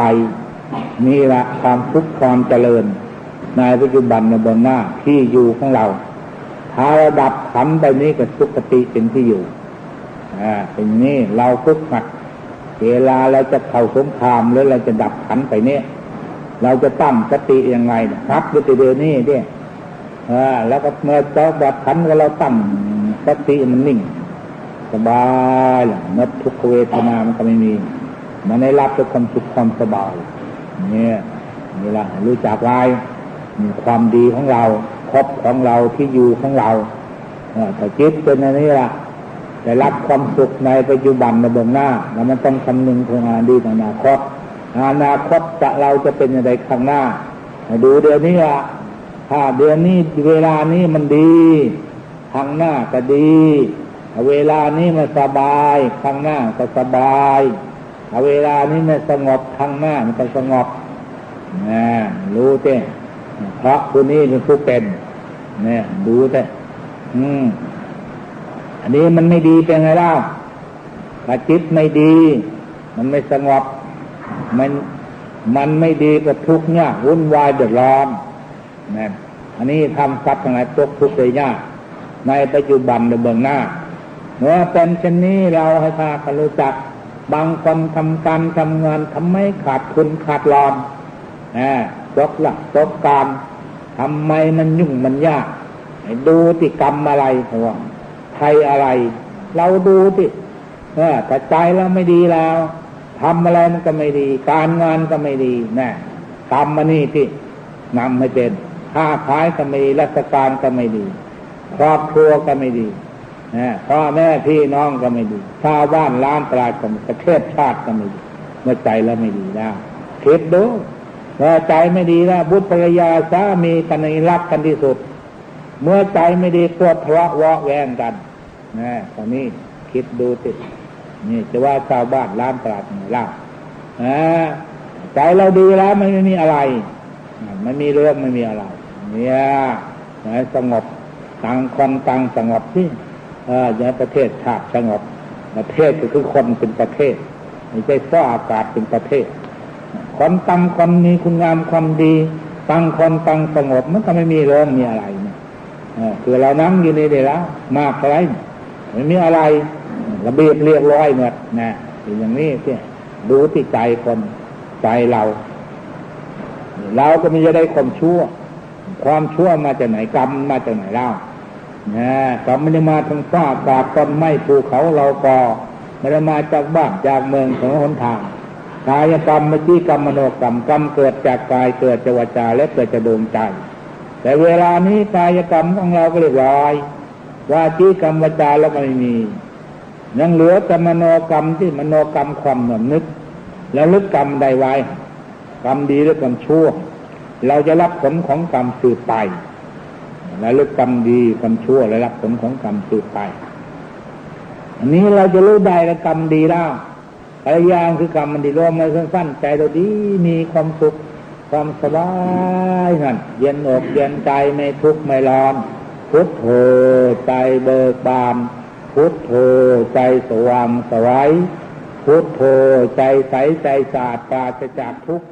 นี่ละความทุกข์ความเจริญ ในปัจจุบันในบนหน้าที่อยู่ของเรา ถ้าระดับขันไปนี้ก็สุขติเป็นที่อยู่อ่าเป็นนี้เราฝึกหัดเวลาเราจะเข้าสงครามหรือเราจะดับขันไปเนี่ยเราจะตั้งสติยังไงครับด้วยตัวเดียวนี้เนี่ย แล้วก็เมื่อเจ้าบัดขันก็เราตั้งสติมันนิ่ง สบายละเมื่อทุกขเวทนามันก็ไม่มี มันได้รับด้วยความสุขความสบาย เนี่ยนี่ละรู้จักไว้มีความดีของเราครบของเราที่อยู่ของเราถ้าจิตเป็นอันนี้ละได้รับความสุขในปัจจุบันในเบื้องหน้า แล้วมันต้องคำนึงถึงอดีตอนาคตอนาคตจะเราจะเป็นอย่างไรข้างหน้า ดูเดี๋ยวนี้ละ ถ้าเดือนนี้เวลานี้มันดีข้างหน้าก็ดี เวลานี้มันสบายข้างหน้าก็สบายเวลานี้มันสงบข้างหน้ามันก็สงบนะรู้เจ้เพราะผู้นี้เป็นผู้เป็นเนี่ยดูเจ้อืมอันนี้มันไม่ดีเป็นไงเล่าถ้าจิตไม่ดี มันไม่สงบ มันมันไม่ดีก็ทุกข์ยากวุ่นวายเดือดร้อน นะอันนี้ทำทรัพย์ทั้งหลายตกทุกข์เลยยากในปัจจุบันในเบื้องหน้าเมื่อเป็นเช่นนี้เราให้พากันรู้จัก บางคนทำการทำงานทำไม่ขาดทุนขาดรอนนะจบหลักจบการทำไมมันยุ่งมันยากดูที่กรรมอะไรเพราะว่าไทยอะไร เราดูที่เออแต่ใจเราไม่ดีแล้วทำอะไรมันก็ไม่ดี การงานก็ไม่ดีนะกรรมมานี่ที่นำไม่เป็น ค้าขายก็ไม่ดีราชการก็ไม่ดี ครอบครัวก็ไม่ดีนะพ่อแม่พี่น้องก็ไม่ดีชาวบ้านล้านตลาดก็ประเทศชาติก็ไม่ดีเมื่อใจแล้วไม่ดีแล้วคิดดูเมื่อใจไม่ดีแล้วบุตรภรรยาสามีกันในรักกันที่สุด เมื่อใจไม่ดีก็ทะเลาะวะแวงกันนะตอนนี้คิดดูตินี่จะว่าชาวบ้านล้านตลาดไหนล่ะใจเราดีแล้วไม่มีอะไรไม่มีเรื่องไม่มีอะไร เนี่ยสงบต่างคนต่างสงบที่เอออย่าประเทศชาติสงบประเทศก็คือคนเป็นประเทศไม่ใช่ฟ้าอากาศเป็นประเทศ คนตั้งคนมีคุณงามความดีตั้งคนตั้งสงบมันก็ไม่มีเรื่องมีอะไรเนี่ยคือเรานั่งอยู่นี่เดี๋ยแล้วมากอะไรไม่มีอะไร ระเบียบเรียบร้อยหมดนะอย่างนี้ที่ดูที่ใจคนใจเรา เราก็มีจะได้ความชั่ว ความชั่วมาจากไหนกรรมมาจากไหนเล่านะกรรมไม่ได้มาทางฟ้าอากาศต้นไม้ภูเขาเราก็ไม่ได้มาจากบ้านจากเมืองของหนทางกายกรรมมจีกรรมมโนกรรมกรรมเกิดจากกายเกิดจากวจาและเกิดจากดวงใจ แต่เวลานี้กายกรรมของเราก็เรียบร้อยวาจีกรรมวจาแล้วไม่มียังเหลือแต่มโนกรรมที่มโนกรรมความเหมือนนึก แล้วลึกกรรมใดไว้ กรรมดีหรือกรรมชั่ว เราจะรับผลของกรรมสืบไปและลึกกรรมดีกรรมชั่วและรับผลของกรรมสืบไป อันนี้เราจะรู้ได้แล้วกรรมดีแล้วอะไรย่างคือกรรมมันดีรวมมาสั้นๆใจเราดีมีความสุขความสบายนั่นเย็นอกเย็นใจไม่ทุกข์ไม่ร้อน พุทโธใจเบิกบาน พุทโธใจสว่างสวัยพุทโธใจใสใจสะอาดปราศจากทุกข์